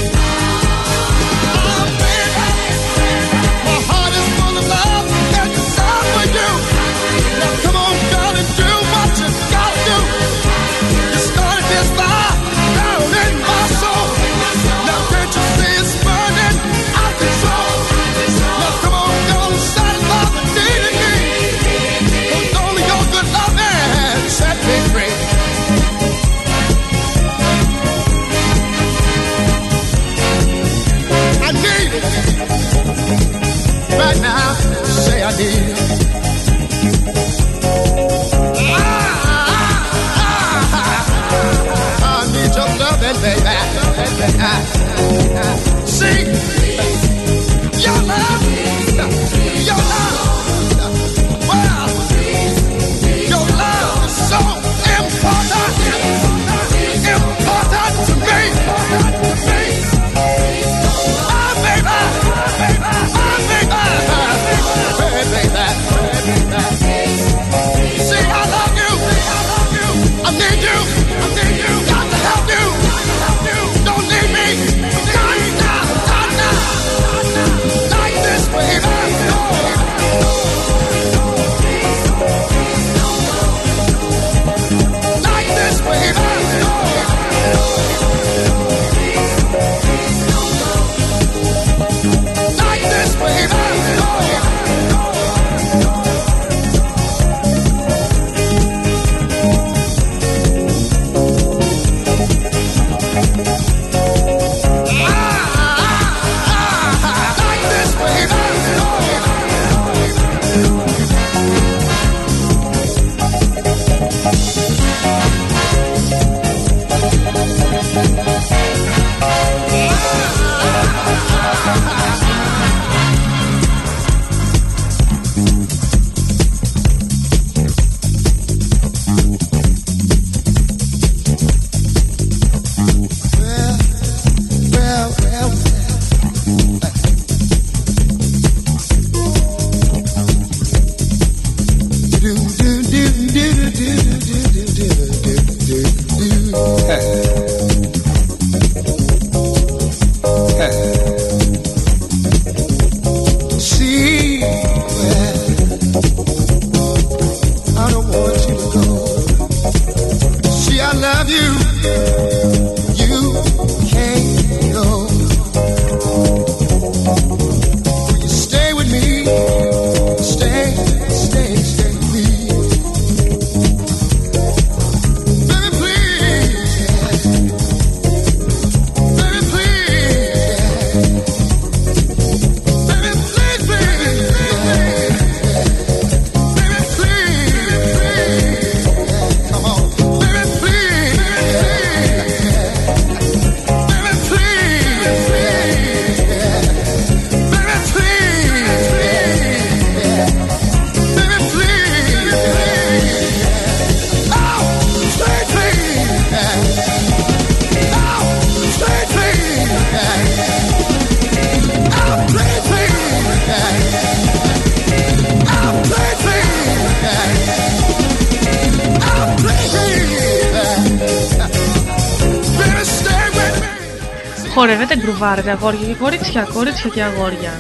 Χορεύετε, γκρουβάρετε αγόρια και κορίτσια, κορίτσια και αγόρια.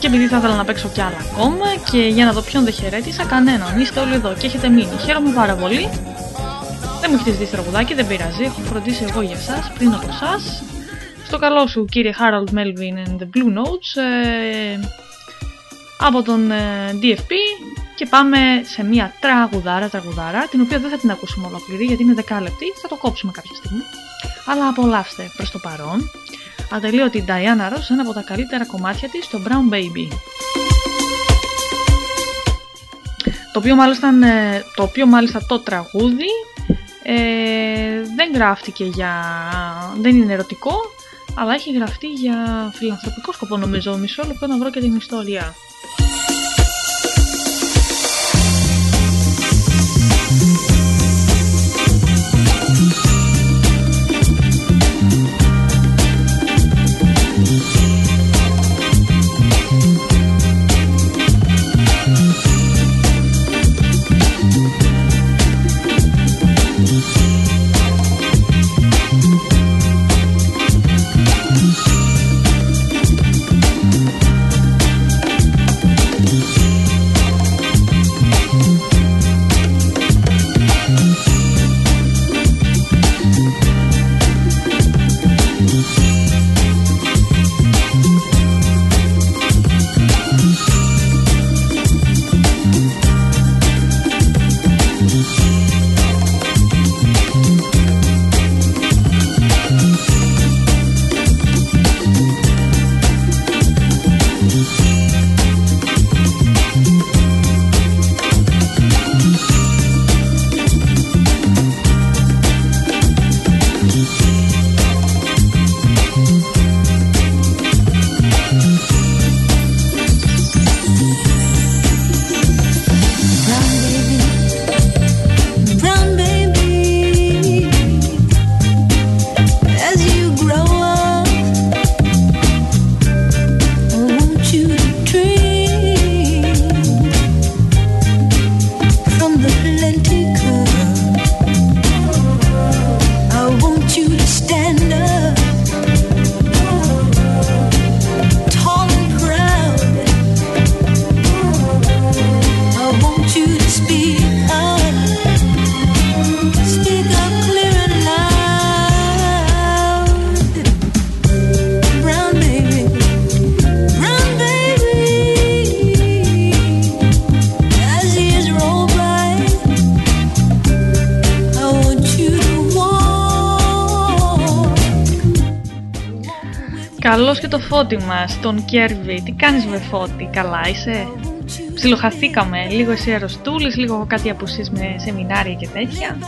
Και επειδή θα ήθελα να παίξω κι άλλα ακόμα και για να δω ποιον δεν χαιρέτησα κανέναν. Είστε όλοι εδώ και έχετε μείνει. Χαίρομαι πάρα πολύ. Δεν μου έχετε ζητήσει τραγουδάκι, δεν πειράζει. Έχω φροντίσει εγώ για εσά πριν από εσά. Στο καλό σου κύριε Harold Melvin and the Blue Notes ε, από τον ε, DFP και πάμε σε μια τραγουδάρα τραγουδάρα την οποία δεν θα την ακούσουμε ολόκληρη γιατί είναι δεκάλεπτη, θα το κόψουμε κάποια στιγμή. Αλλά απολαύστε προς το παρόν ατελείωτη Diana Ross ένα από τα καλύτερα κομμάτια της, το Brown Baby. Το οποίο μάλιστα, ε, το, οποίο μάλιστα το τραγούδι ε, δεν γράφτηκε για... δεν είναι ερωτικό, αλλά έχει γραφτεί για φιλανθρωπικό σκοπό νομίζω. Μισό λεπτό να βρω και την ιστορία. Καλός και το φώτι μας, τον Κέρβι. Τι κάνεις με φώτι, καλά είσαι; Ψιλοχαθήκαμε, λίγο εσύ αρρωστούλης, λίγο κάτι απουσίες με σεμινάρια και τέτοια.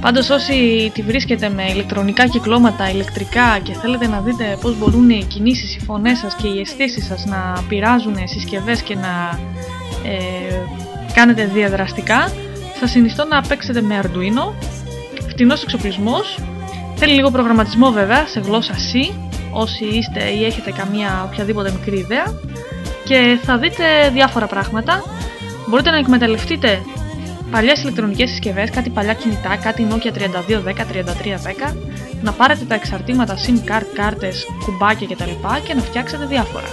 Πάντως όσοι τη βρίσκετε με ηλεκτρονικά κυκλώματα, ηλεκτρικά και θέλετε να δείτε πώς μπορούν οι κινήσεις, οι φωνές σας και οι αισθήσεις σας να πειράζουν συσκευές και να ε, κάνετε διαδραστικά, θα συνιστώ να παίξετε με Arduino, φτηνός εξοπλισμός, θέλει λίγο προγραμματισμό βέβαια σε γλώσσα C, όσοι είστε ή έχετε καμία οποιαδήποτε μικρή ιδέα και θα δείτε διάφορα πράγματα. Μπορείτε να εκμεταλλευτείτε παλιές ηλεκτρονικές συσκευές, κάτι παλιά κινητά, κάτι Nokia 3210, 3310, να πάρετε τα εξαρτήματα SIM card, κάρτες, κουμπάκια κτλ. και να φτιάξετε διάφορα.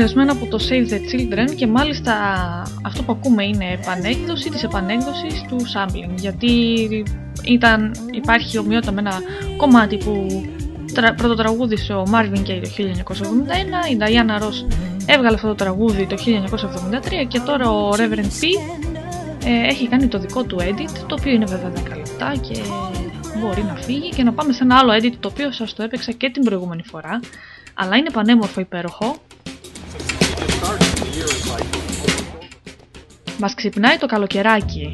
Λοιπόν είναι εμπνευσμένο από το Save the Children και μάλιστα αυτό που ακούμε είναι επανέκδοση της επανέκδοσης του sampling γιατί ήταν, υπάρχει ομοιότητα με ένα κομμάτι που πρωτοτραγούδισε ο Marvin Gaye το 1971 η Diana Ross έβγαλε αυτό το τραγούδι το 1973 και τώρα ο Reverend P ε, έχει κάνει το δικό του edit το οποίο είναι βέβαια 10 λεπτά και μπορεί να φύγει και να πάμε σε ένα άλλο edit το οποίο σας το έπαιξα και την προηγούμενη φορά αλλά είναι πανέμορφο υπέροχο Μας ξυπνάει το καλοκαιράκι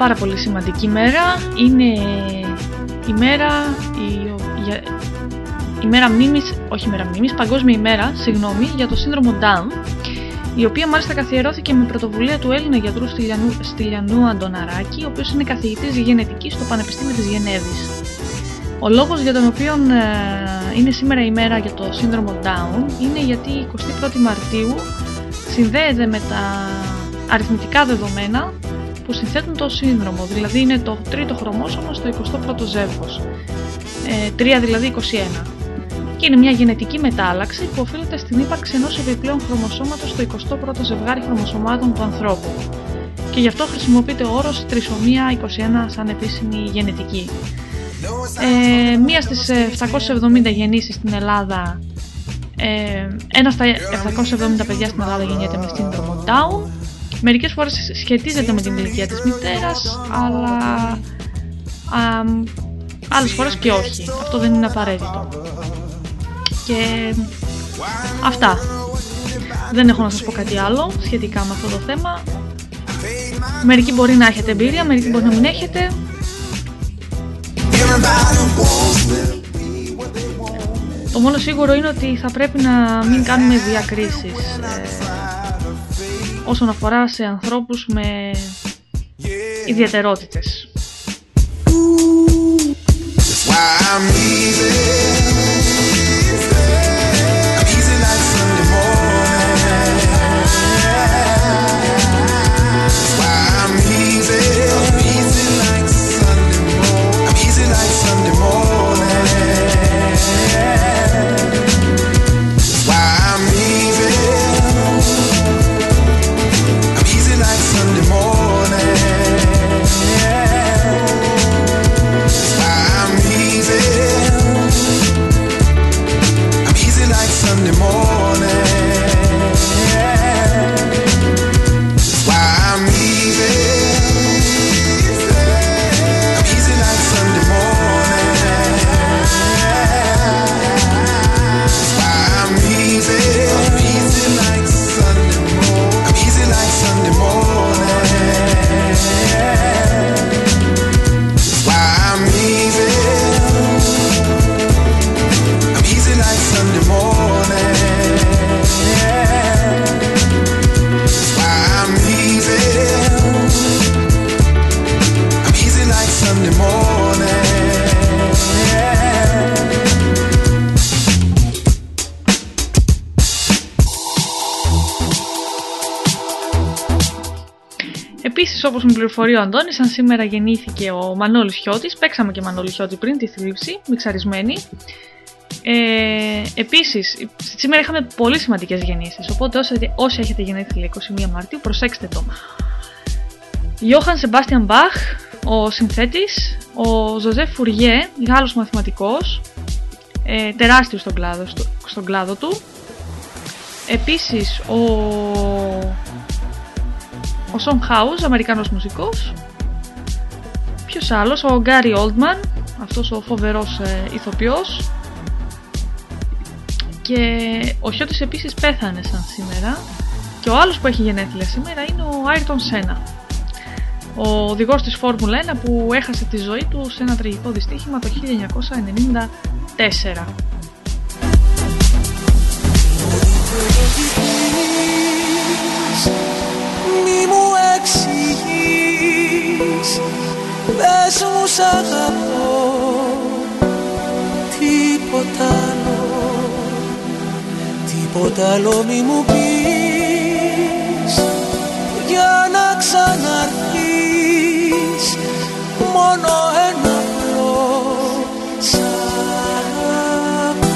πάρα πολύ σημαντική μέρα. Είναι η μέρα, η, για, η μέρα μνήμης, όχι η μέρα μνήμης, παγκόσμια ημέρα, συγγνώμη, για το σύνδρομο Down, η οποία μάλιστα καθιερώθηκε με πρωτοβουλία του Έλληνα γιατρού Στυλιανού, Στυλιανού Αντωναράκη, ο οποίος είναι καθηγητής γενετικής στο Πανεπιστήμιο της Γενέβης. Ο λόγος για τον οποίο ε, είναι σήμερα η μέρα για το σύνδρομο Down είναι γιατί η 21η Μαρτίου συνδέεται με τα αριθμητικά δεδομένα που συνθέτουν το σύνδρομο, δηλαδή είναι το τρίτο χρωμόσωμο στο 21ο ζεύγος, ε, 3 δηλαδή 21. Και είναι μια γενετική μετάλλαξη που οφείλεται στην ύπαρξη ενός επιπλέον χρωμοσώματος στο 21ο ζευγάρι χρωμοσωμάτων του ανθρώπου. Και γι' αυτό χρησιμοποιείται ο όρος τρισομία 21 σαν επίσημη γενετική. Ε, μία στις 770 γεννήσεις στην Ελλάδα ε, ένα στα 770 παιδιά στην Ελλάδα γεννιέται με σύνδρομο Down. Μερικές φορές σχετίζεται με την ηλικία της μητέρας, αλλά α, άλλες φορές και όχι. Αυτό δεν είναι απαραίτητο. Και αυτά. Δεν έχω να σας πω κάτι άλλο σχετικά με αυτό το θέμα. Μερικοί μπορεί να έχετε εμπειρία, μερικοί μπορεί να μην έχετε. Το μόνο σίγουρο είναι ότι θα πρέπει να μην κάνουμε διακρίσεις ε, όσον αφορά σε ανθρώπους με ιδιαιτερότητες. Όπως μου πληροφορεί ο Αντώνης, αν σήμερα γεννήθηκε ο Μανώλης Χιώτης, παίξαμε και Μανώλη Χιώτη πριν τη θλίψη, μιξαρισμένη. Ε, επίσης, σήμερα είχαμε πολύ σημαντικές γεννήσεις, οπότε όσοι, όσοι έχετε γεννήθει 21 Μαρτίου, προσέξτε το. Γιώχαν Σεμπάστιαν Μπαχ, ο συνθέτης, ο Ζωζέ Φουριέ, Γάλλος μαθηματικός, ε, τεράστιος στον κλάδο, στο, στον κλάδο του. Επίσης, ο ο Σον Χάουζ, Αμερικανός μουσικός. Ποιος άλλος, ο Γκάρι Όλτμαν, αυτός ο φοβερός ε, ηθοποιός. Και ο Χιώτης επίσης πέθανε σαν σήμερα. Και ο άλλος που έχει γενέθλια σήμερα είναι ο Άιρτον Σένα. Ο οδηγός της Φόρμουλα 1 που έχασε τη ζωή του σε ένα τραγικό δυστύχημα το 1994. Πες μου σ' αγαπώ. Τίποτα άλλο. Τίποτα άλλο μη μου πεις. Για να ξαναρθείς. Μόνο ένα απλό. Σ' αγαπώ.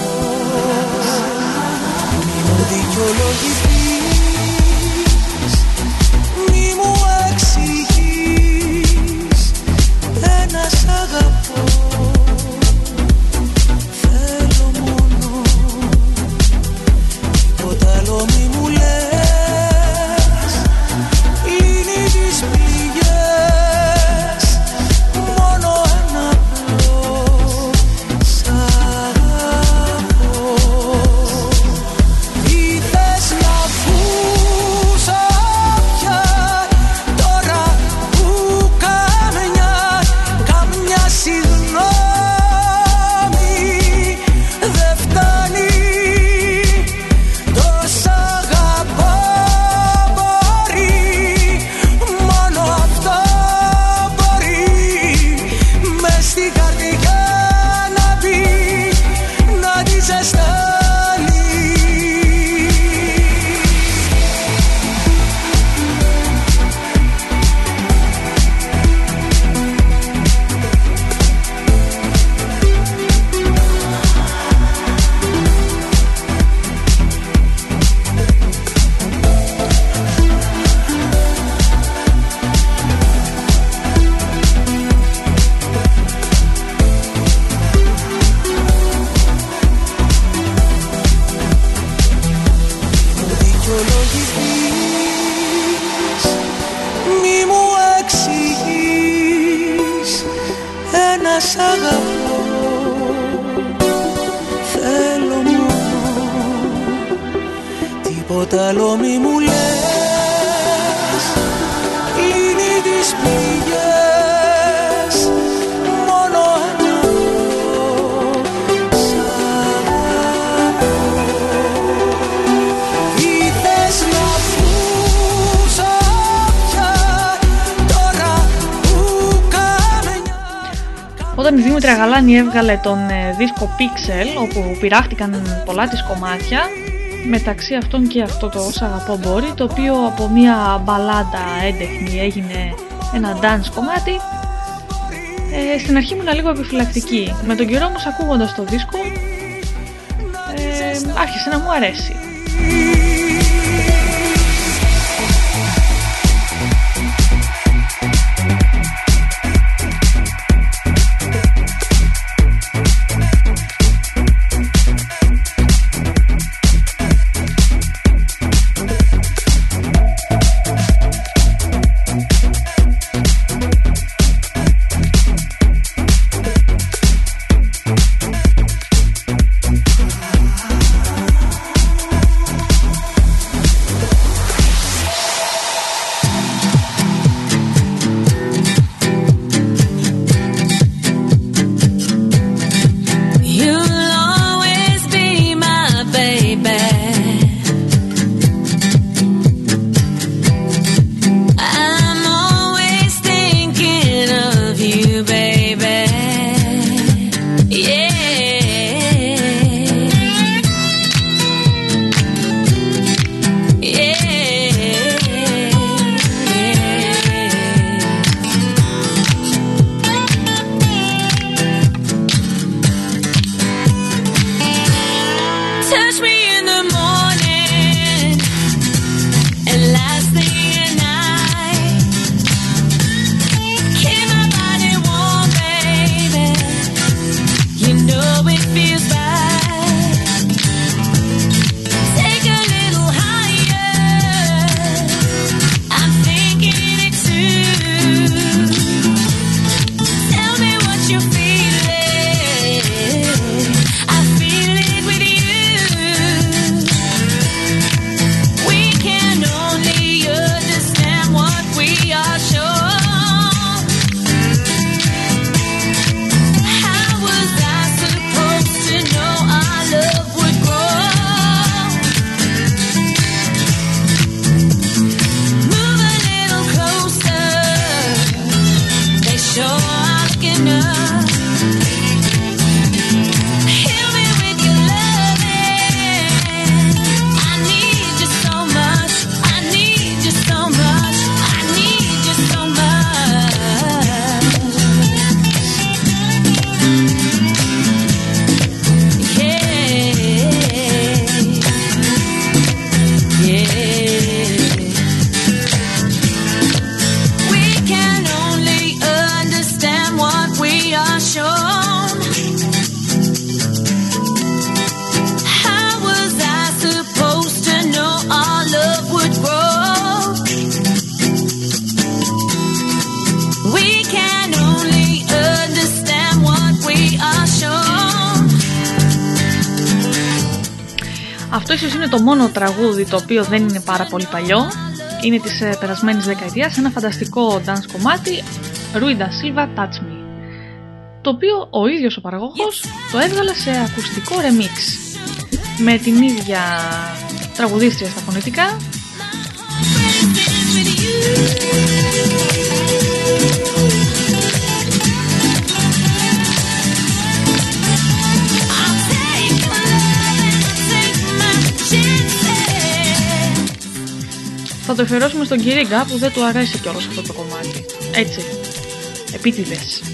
Μη μου δικαιολογηθείς Δήμητρα Γαλάνη έβγαλε τον ε, δίσκο Pixel, όπου πειράχτηκαν πολλά της κομμάτια, μεταξύ αυτών και αυτό το «Σ' αγαπώ μπορεί», το οποίο από μια μπαλάντα έντεχνη έγινε ένα dance κομμάτι, ε, στην αρχή ήμουν λίγο επιφυλακτική. Με τον καιρό όμως ακούγοντας το δίσκο, ε, άρχισε να μου αρέσει. Τραγούδι το οποίο δεν είναι πάρα πολύ παλιό. Είναι της ε, περασμένης δεκαετίας, ένα φανταστικό dance κομμάτι, Ruida Silva Touch Me. Το οποίο ο ίδιος ο παραγωγός το έβγαλε σε ακουστικό remix. Με την ίδια τραγουδίστρια στα φωνητικά θα το εφερώσουμε στον Κυρίγκα που δεν του αρέσει κιόλας αυτό το κομμάτι. Έτσι, επίτηδες.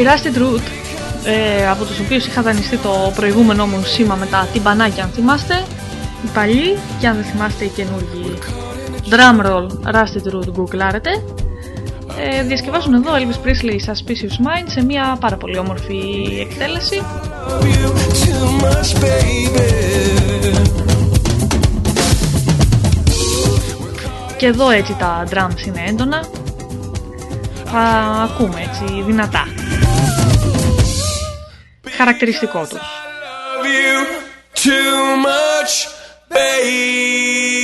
Οι Rusted Root, ε, από τους οποίους είχα δανειστεί το προηγούμενο μου σήμα με τα τυμπανάκια αν θυμάστε, οι παλιοί και αν δεν θυμάστε οι καινούργοι. Drumroll Rusted Root, γκουκλάρετε. Ε, διασκευάζουν εδώ Elvis Presley Suspicious Mind σε μια πάρα πολύ όμορφη εκτέλεση. Και εδώ έτσι τα drums είναι έντονα. Θα ακούμε έτσι δυνατά. Χαρακτηριστικό τους. love you too much, baby.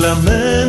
Μάτια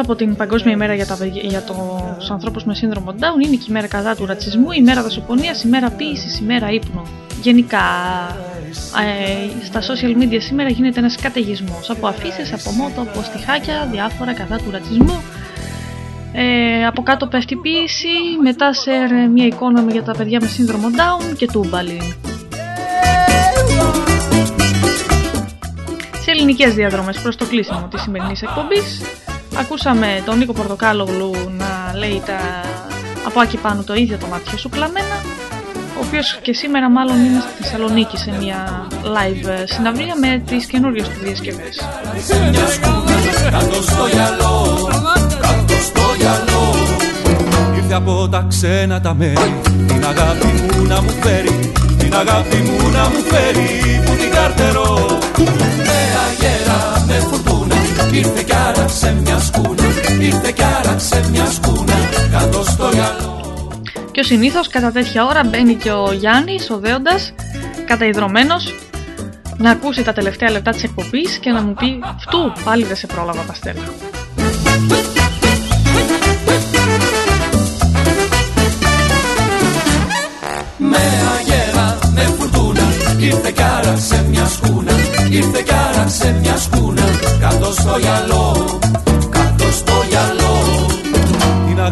Σήμερα, εκτός από την Παγκόσμια ημέρα για, τα, για τους ανθρώπους με σύνδρομο Down, είναι και η ημέρα κατά του ρατσισμού, η ημέρα δασοπονίας, η ημέρα ποίησης, η ημέρα ύπνου. Γενικά, ε, στα social media σήμερα γίνεται ένας καταιγισμός από αφήσεις, από μότο, από στιχάκια, διάφορα κατά του ρατσισμού. Ε, από κάτω πέφτει ποίηση, μετά σε μια εικόνα για τα παιδιά με σύνδρομο Down και τούμπαλι. Σε ελληνικές διαδρομές προς το κλείσιμο της σημερινής εκπομπής ακούσαμε τον Νίκο Πορτοκάλογλου να λέει τα από άκη πάνω το ίδιο το μάτια σου κλαμμένα ο οποίος και σήμερα μάλλον είναι στη Θεσσαλονίκη σε μια live συναυλία με τις καινούριες του διασκευές. Σε μια σκούνα κάτω στο γυαλό Κάτω στο γυαλό Ήρθε από τα ξένα τα μέρη Την αγάπη μου να μου φέρει Την αγάπη μου να μου φέρει Και ο συνήθως κατά τέτοια ώρα μπαίνει και ο Γιάννης, ο Δέοντας, καταϊδρωμένος να ακούσει τα τελευταία λεπτά της εκπομπής και να μου πει «Φτού, πάλι δεν σε πρόλαβα Παστέλα». Με αγέρα, με φουρτούνα Ήρθε κι άραξε μια σκούνα Ήρθε κι άραξε μια σκούνα Κάτω στο γυαλό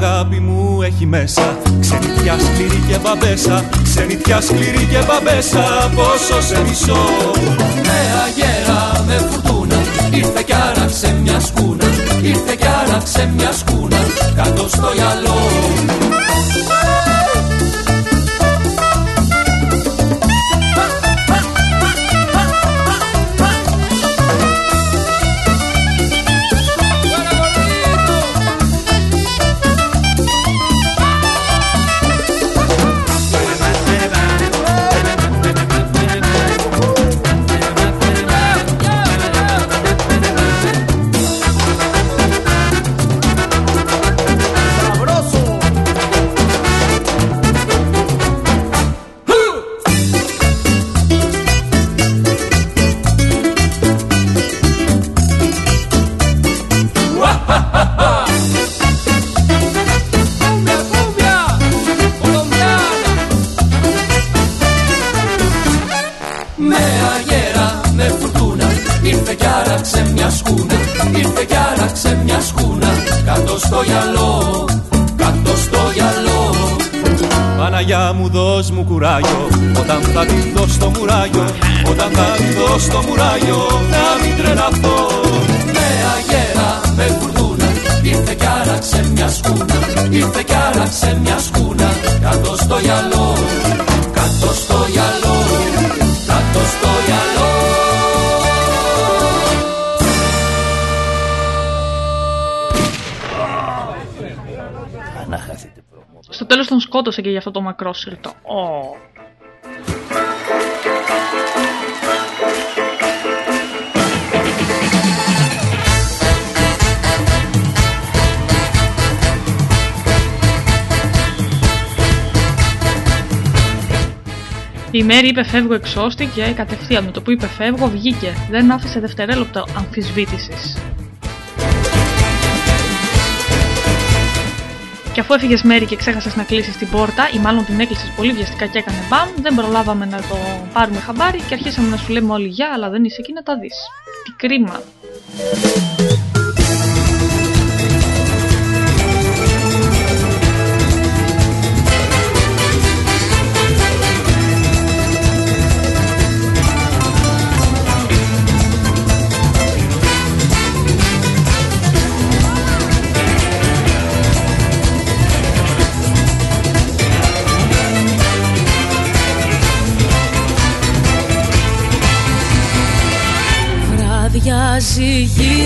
αγάπη μου έχει μέσα. Ξενιτιά σκληρή και μπαμπέσα Ξενιτιά σκληρή και μπαμπέσα. Πόσο σε μισώ. Με αγέρα, με φουρτούνα Ήρθε κι άραξε μια σκούνα Ήρθε κι άραξε μια σκούνα κάτω στο γυαλό μου δώσ' μου κουράγιο Όταν θα τη δω στο μουράγιο Όταν θα τη δω στο μουράγιο Να μην τρελαθώ. Με αγέρα, με φουρτούνα Ήρθε κι άραξε μια σκούνα Ήρθε κι άραξε μια σκούνα Κάτω στο γυαλό σκότωσε και για αυτό το μακρό συρτό. Ω. Η Μέρη είπε φεύγω εξώστη και κατευθείαν με το που είπε φεύγω βγήκε. Δεν άφησε δευτερόλεπτο αμφισβήτησης. Και αφού έφυγες μέρη και ξέχασες να κλείσεις την πόρτα, ή μάλλον την έκλεισες πολύ βιαστικά και έκανε μπαμ, δεν προλάβαμε να το πάρουμε χαμπάρι και αρχίσαμε να σου λέμε όλοι γεια, αλλά δεν είσαι εκεί να τα δεις. Τι κρίμα.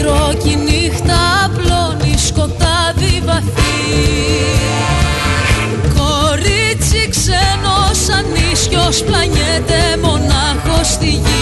Βραδιάζει γύρω κι η νύχτα απλώνει σκοτάδι βαθύ. Κορίτσι ξένο σαν ίσιος πλανιέται μονάχος στη γη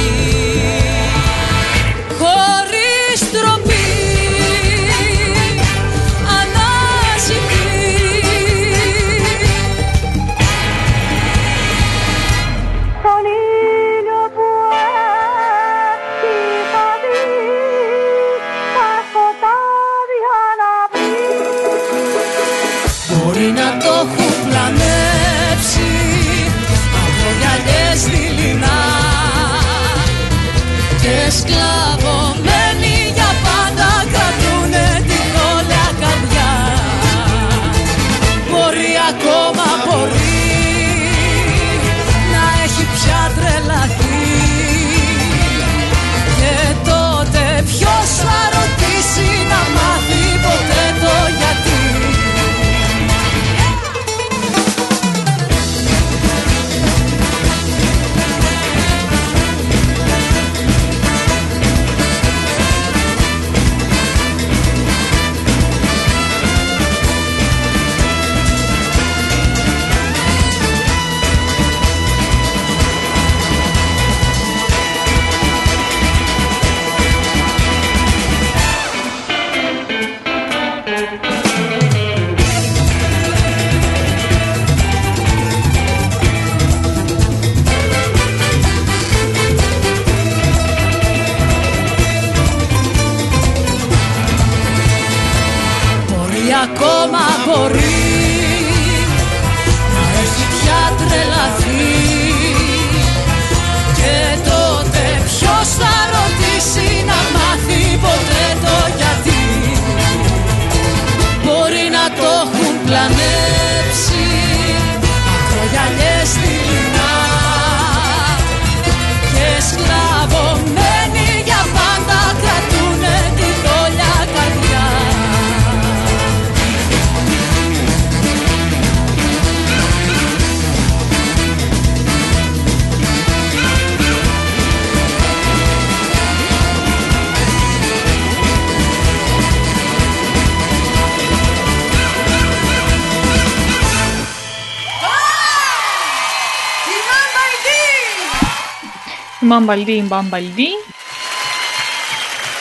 Μπαμπαλντί, μπαμπαλντί.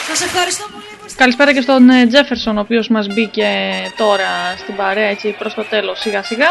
Σας ευχαριστώ πολύ. Καλησπέρα και στον ε, Τζέφερσον, ο οποίος μας μπήκε τώρα στην παρέα έτσι προς το τέλος σιγά σιγά.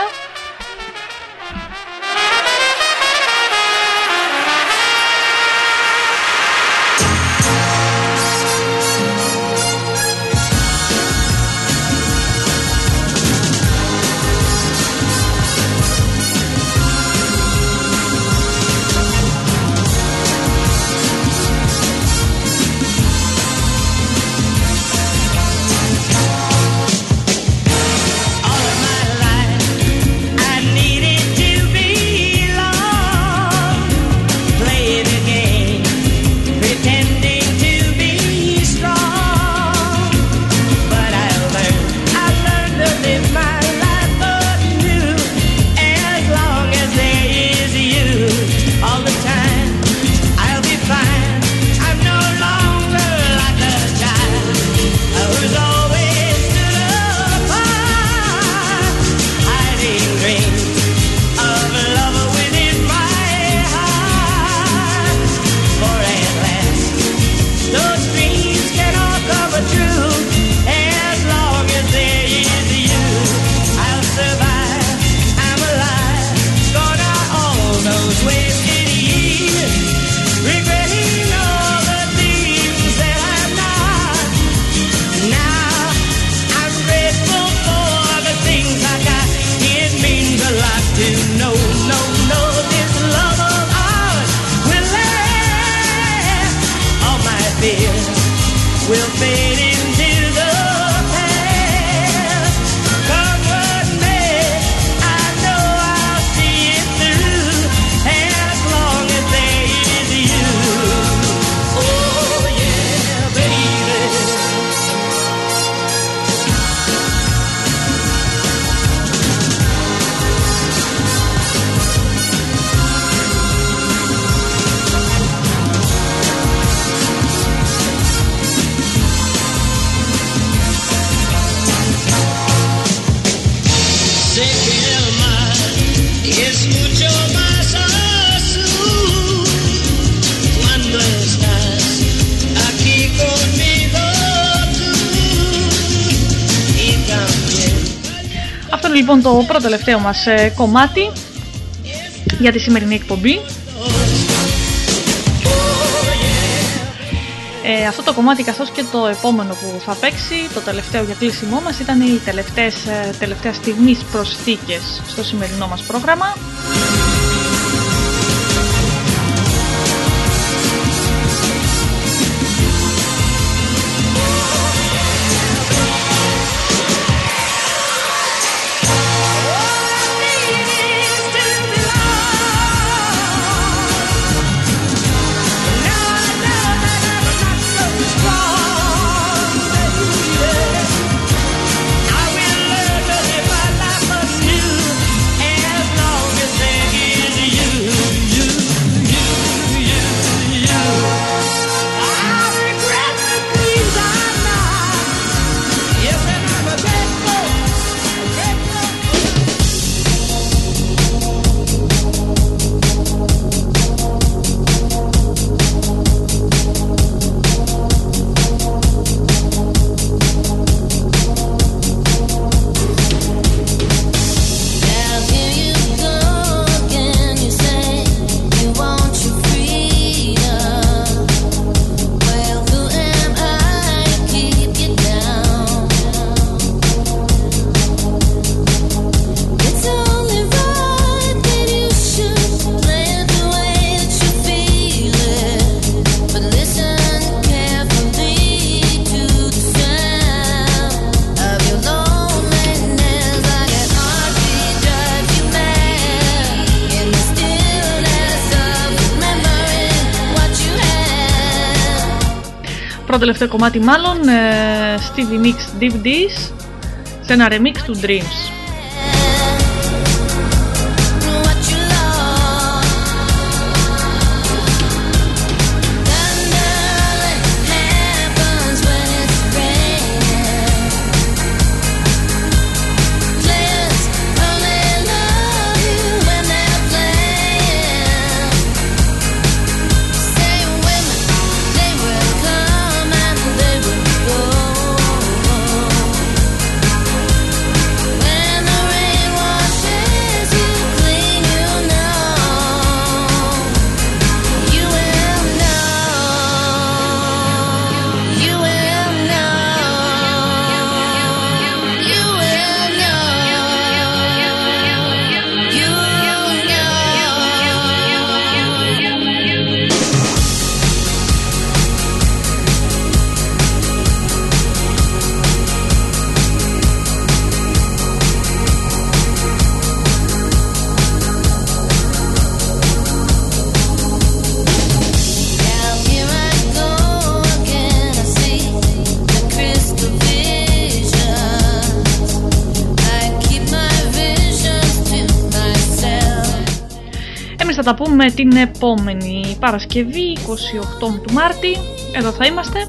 Λοιπόν το πρώτο τελευταίο μας ε, κομμάτι για τη σημερινή εκπομπή. Ε, αυτό το κομμάτι καθώς και το επόμενο που θα παίξει, το τελευταίο για κλείσιμό μας, ήταν οι τελευταίες, ε, τελευταία στιγμής προσθήκες στο σημερινό μας πρόγραμμα. Τελευταίο κομμάτι μάλλον ε, Stevie Nicks DVDs σε ένα remix του Dreams. πούμε την επόμενη Παρασκευή 28 του Μάρτη. Εδώ θα είμαστε.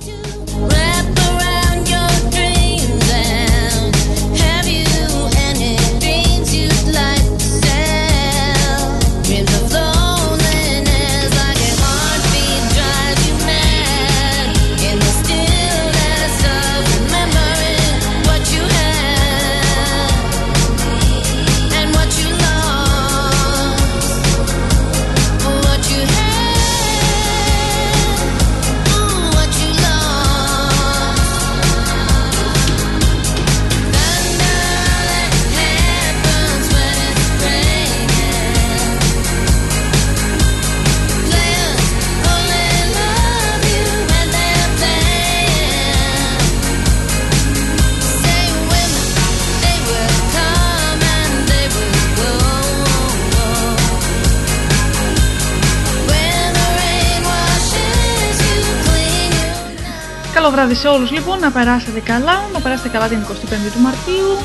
Βράδυ σε όλους λοιπόν, να περάσετε καλά, να περάσετε καλά την 25η του Μαρτίου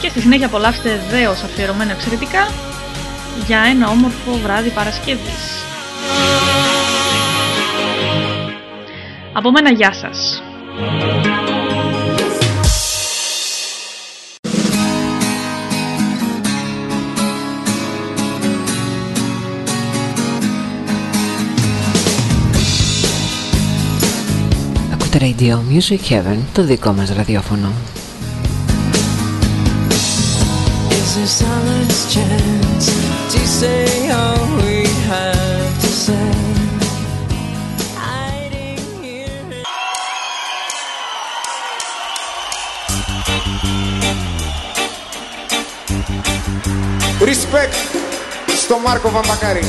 και στη συνέχεια απολαύστε δέος αφιερωμένο εξαιρετικά για ένα όμορφο βράδυ Παρασκευής. Από μένα γεια σας! Τραγιδεύω Music Heaven το δικό μας ραδιόφωνο. Respect, στο Μαρκο Βαμπακάρη.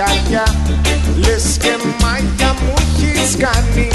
Λε Λες και μάγια μου έχεις κάνει.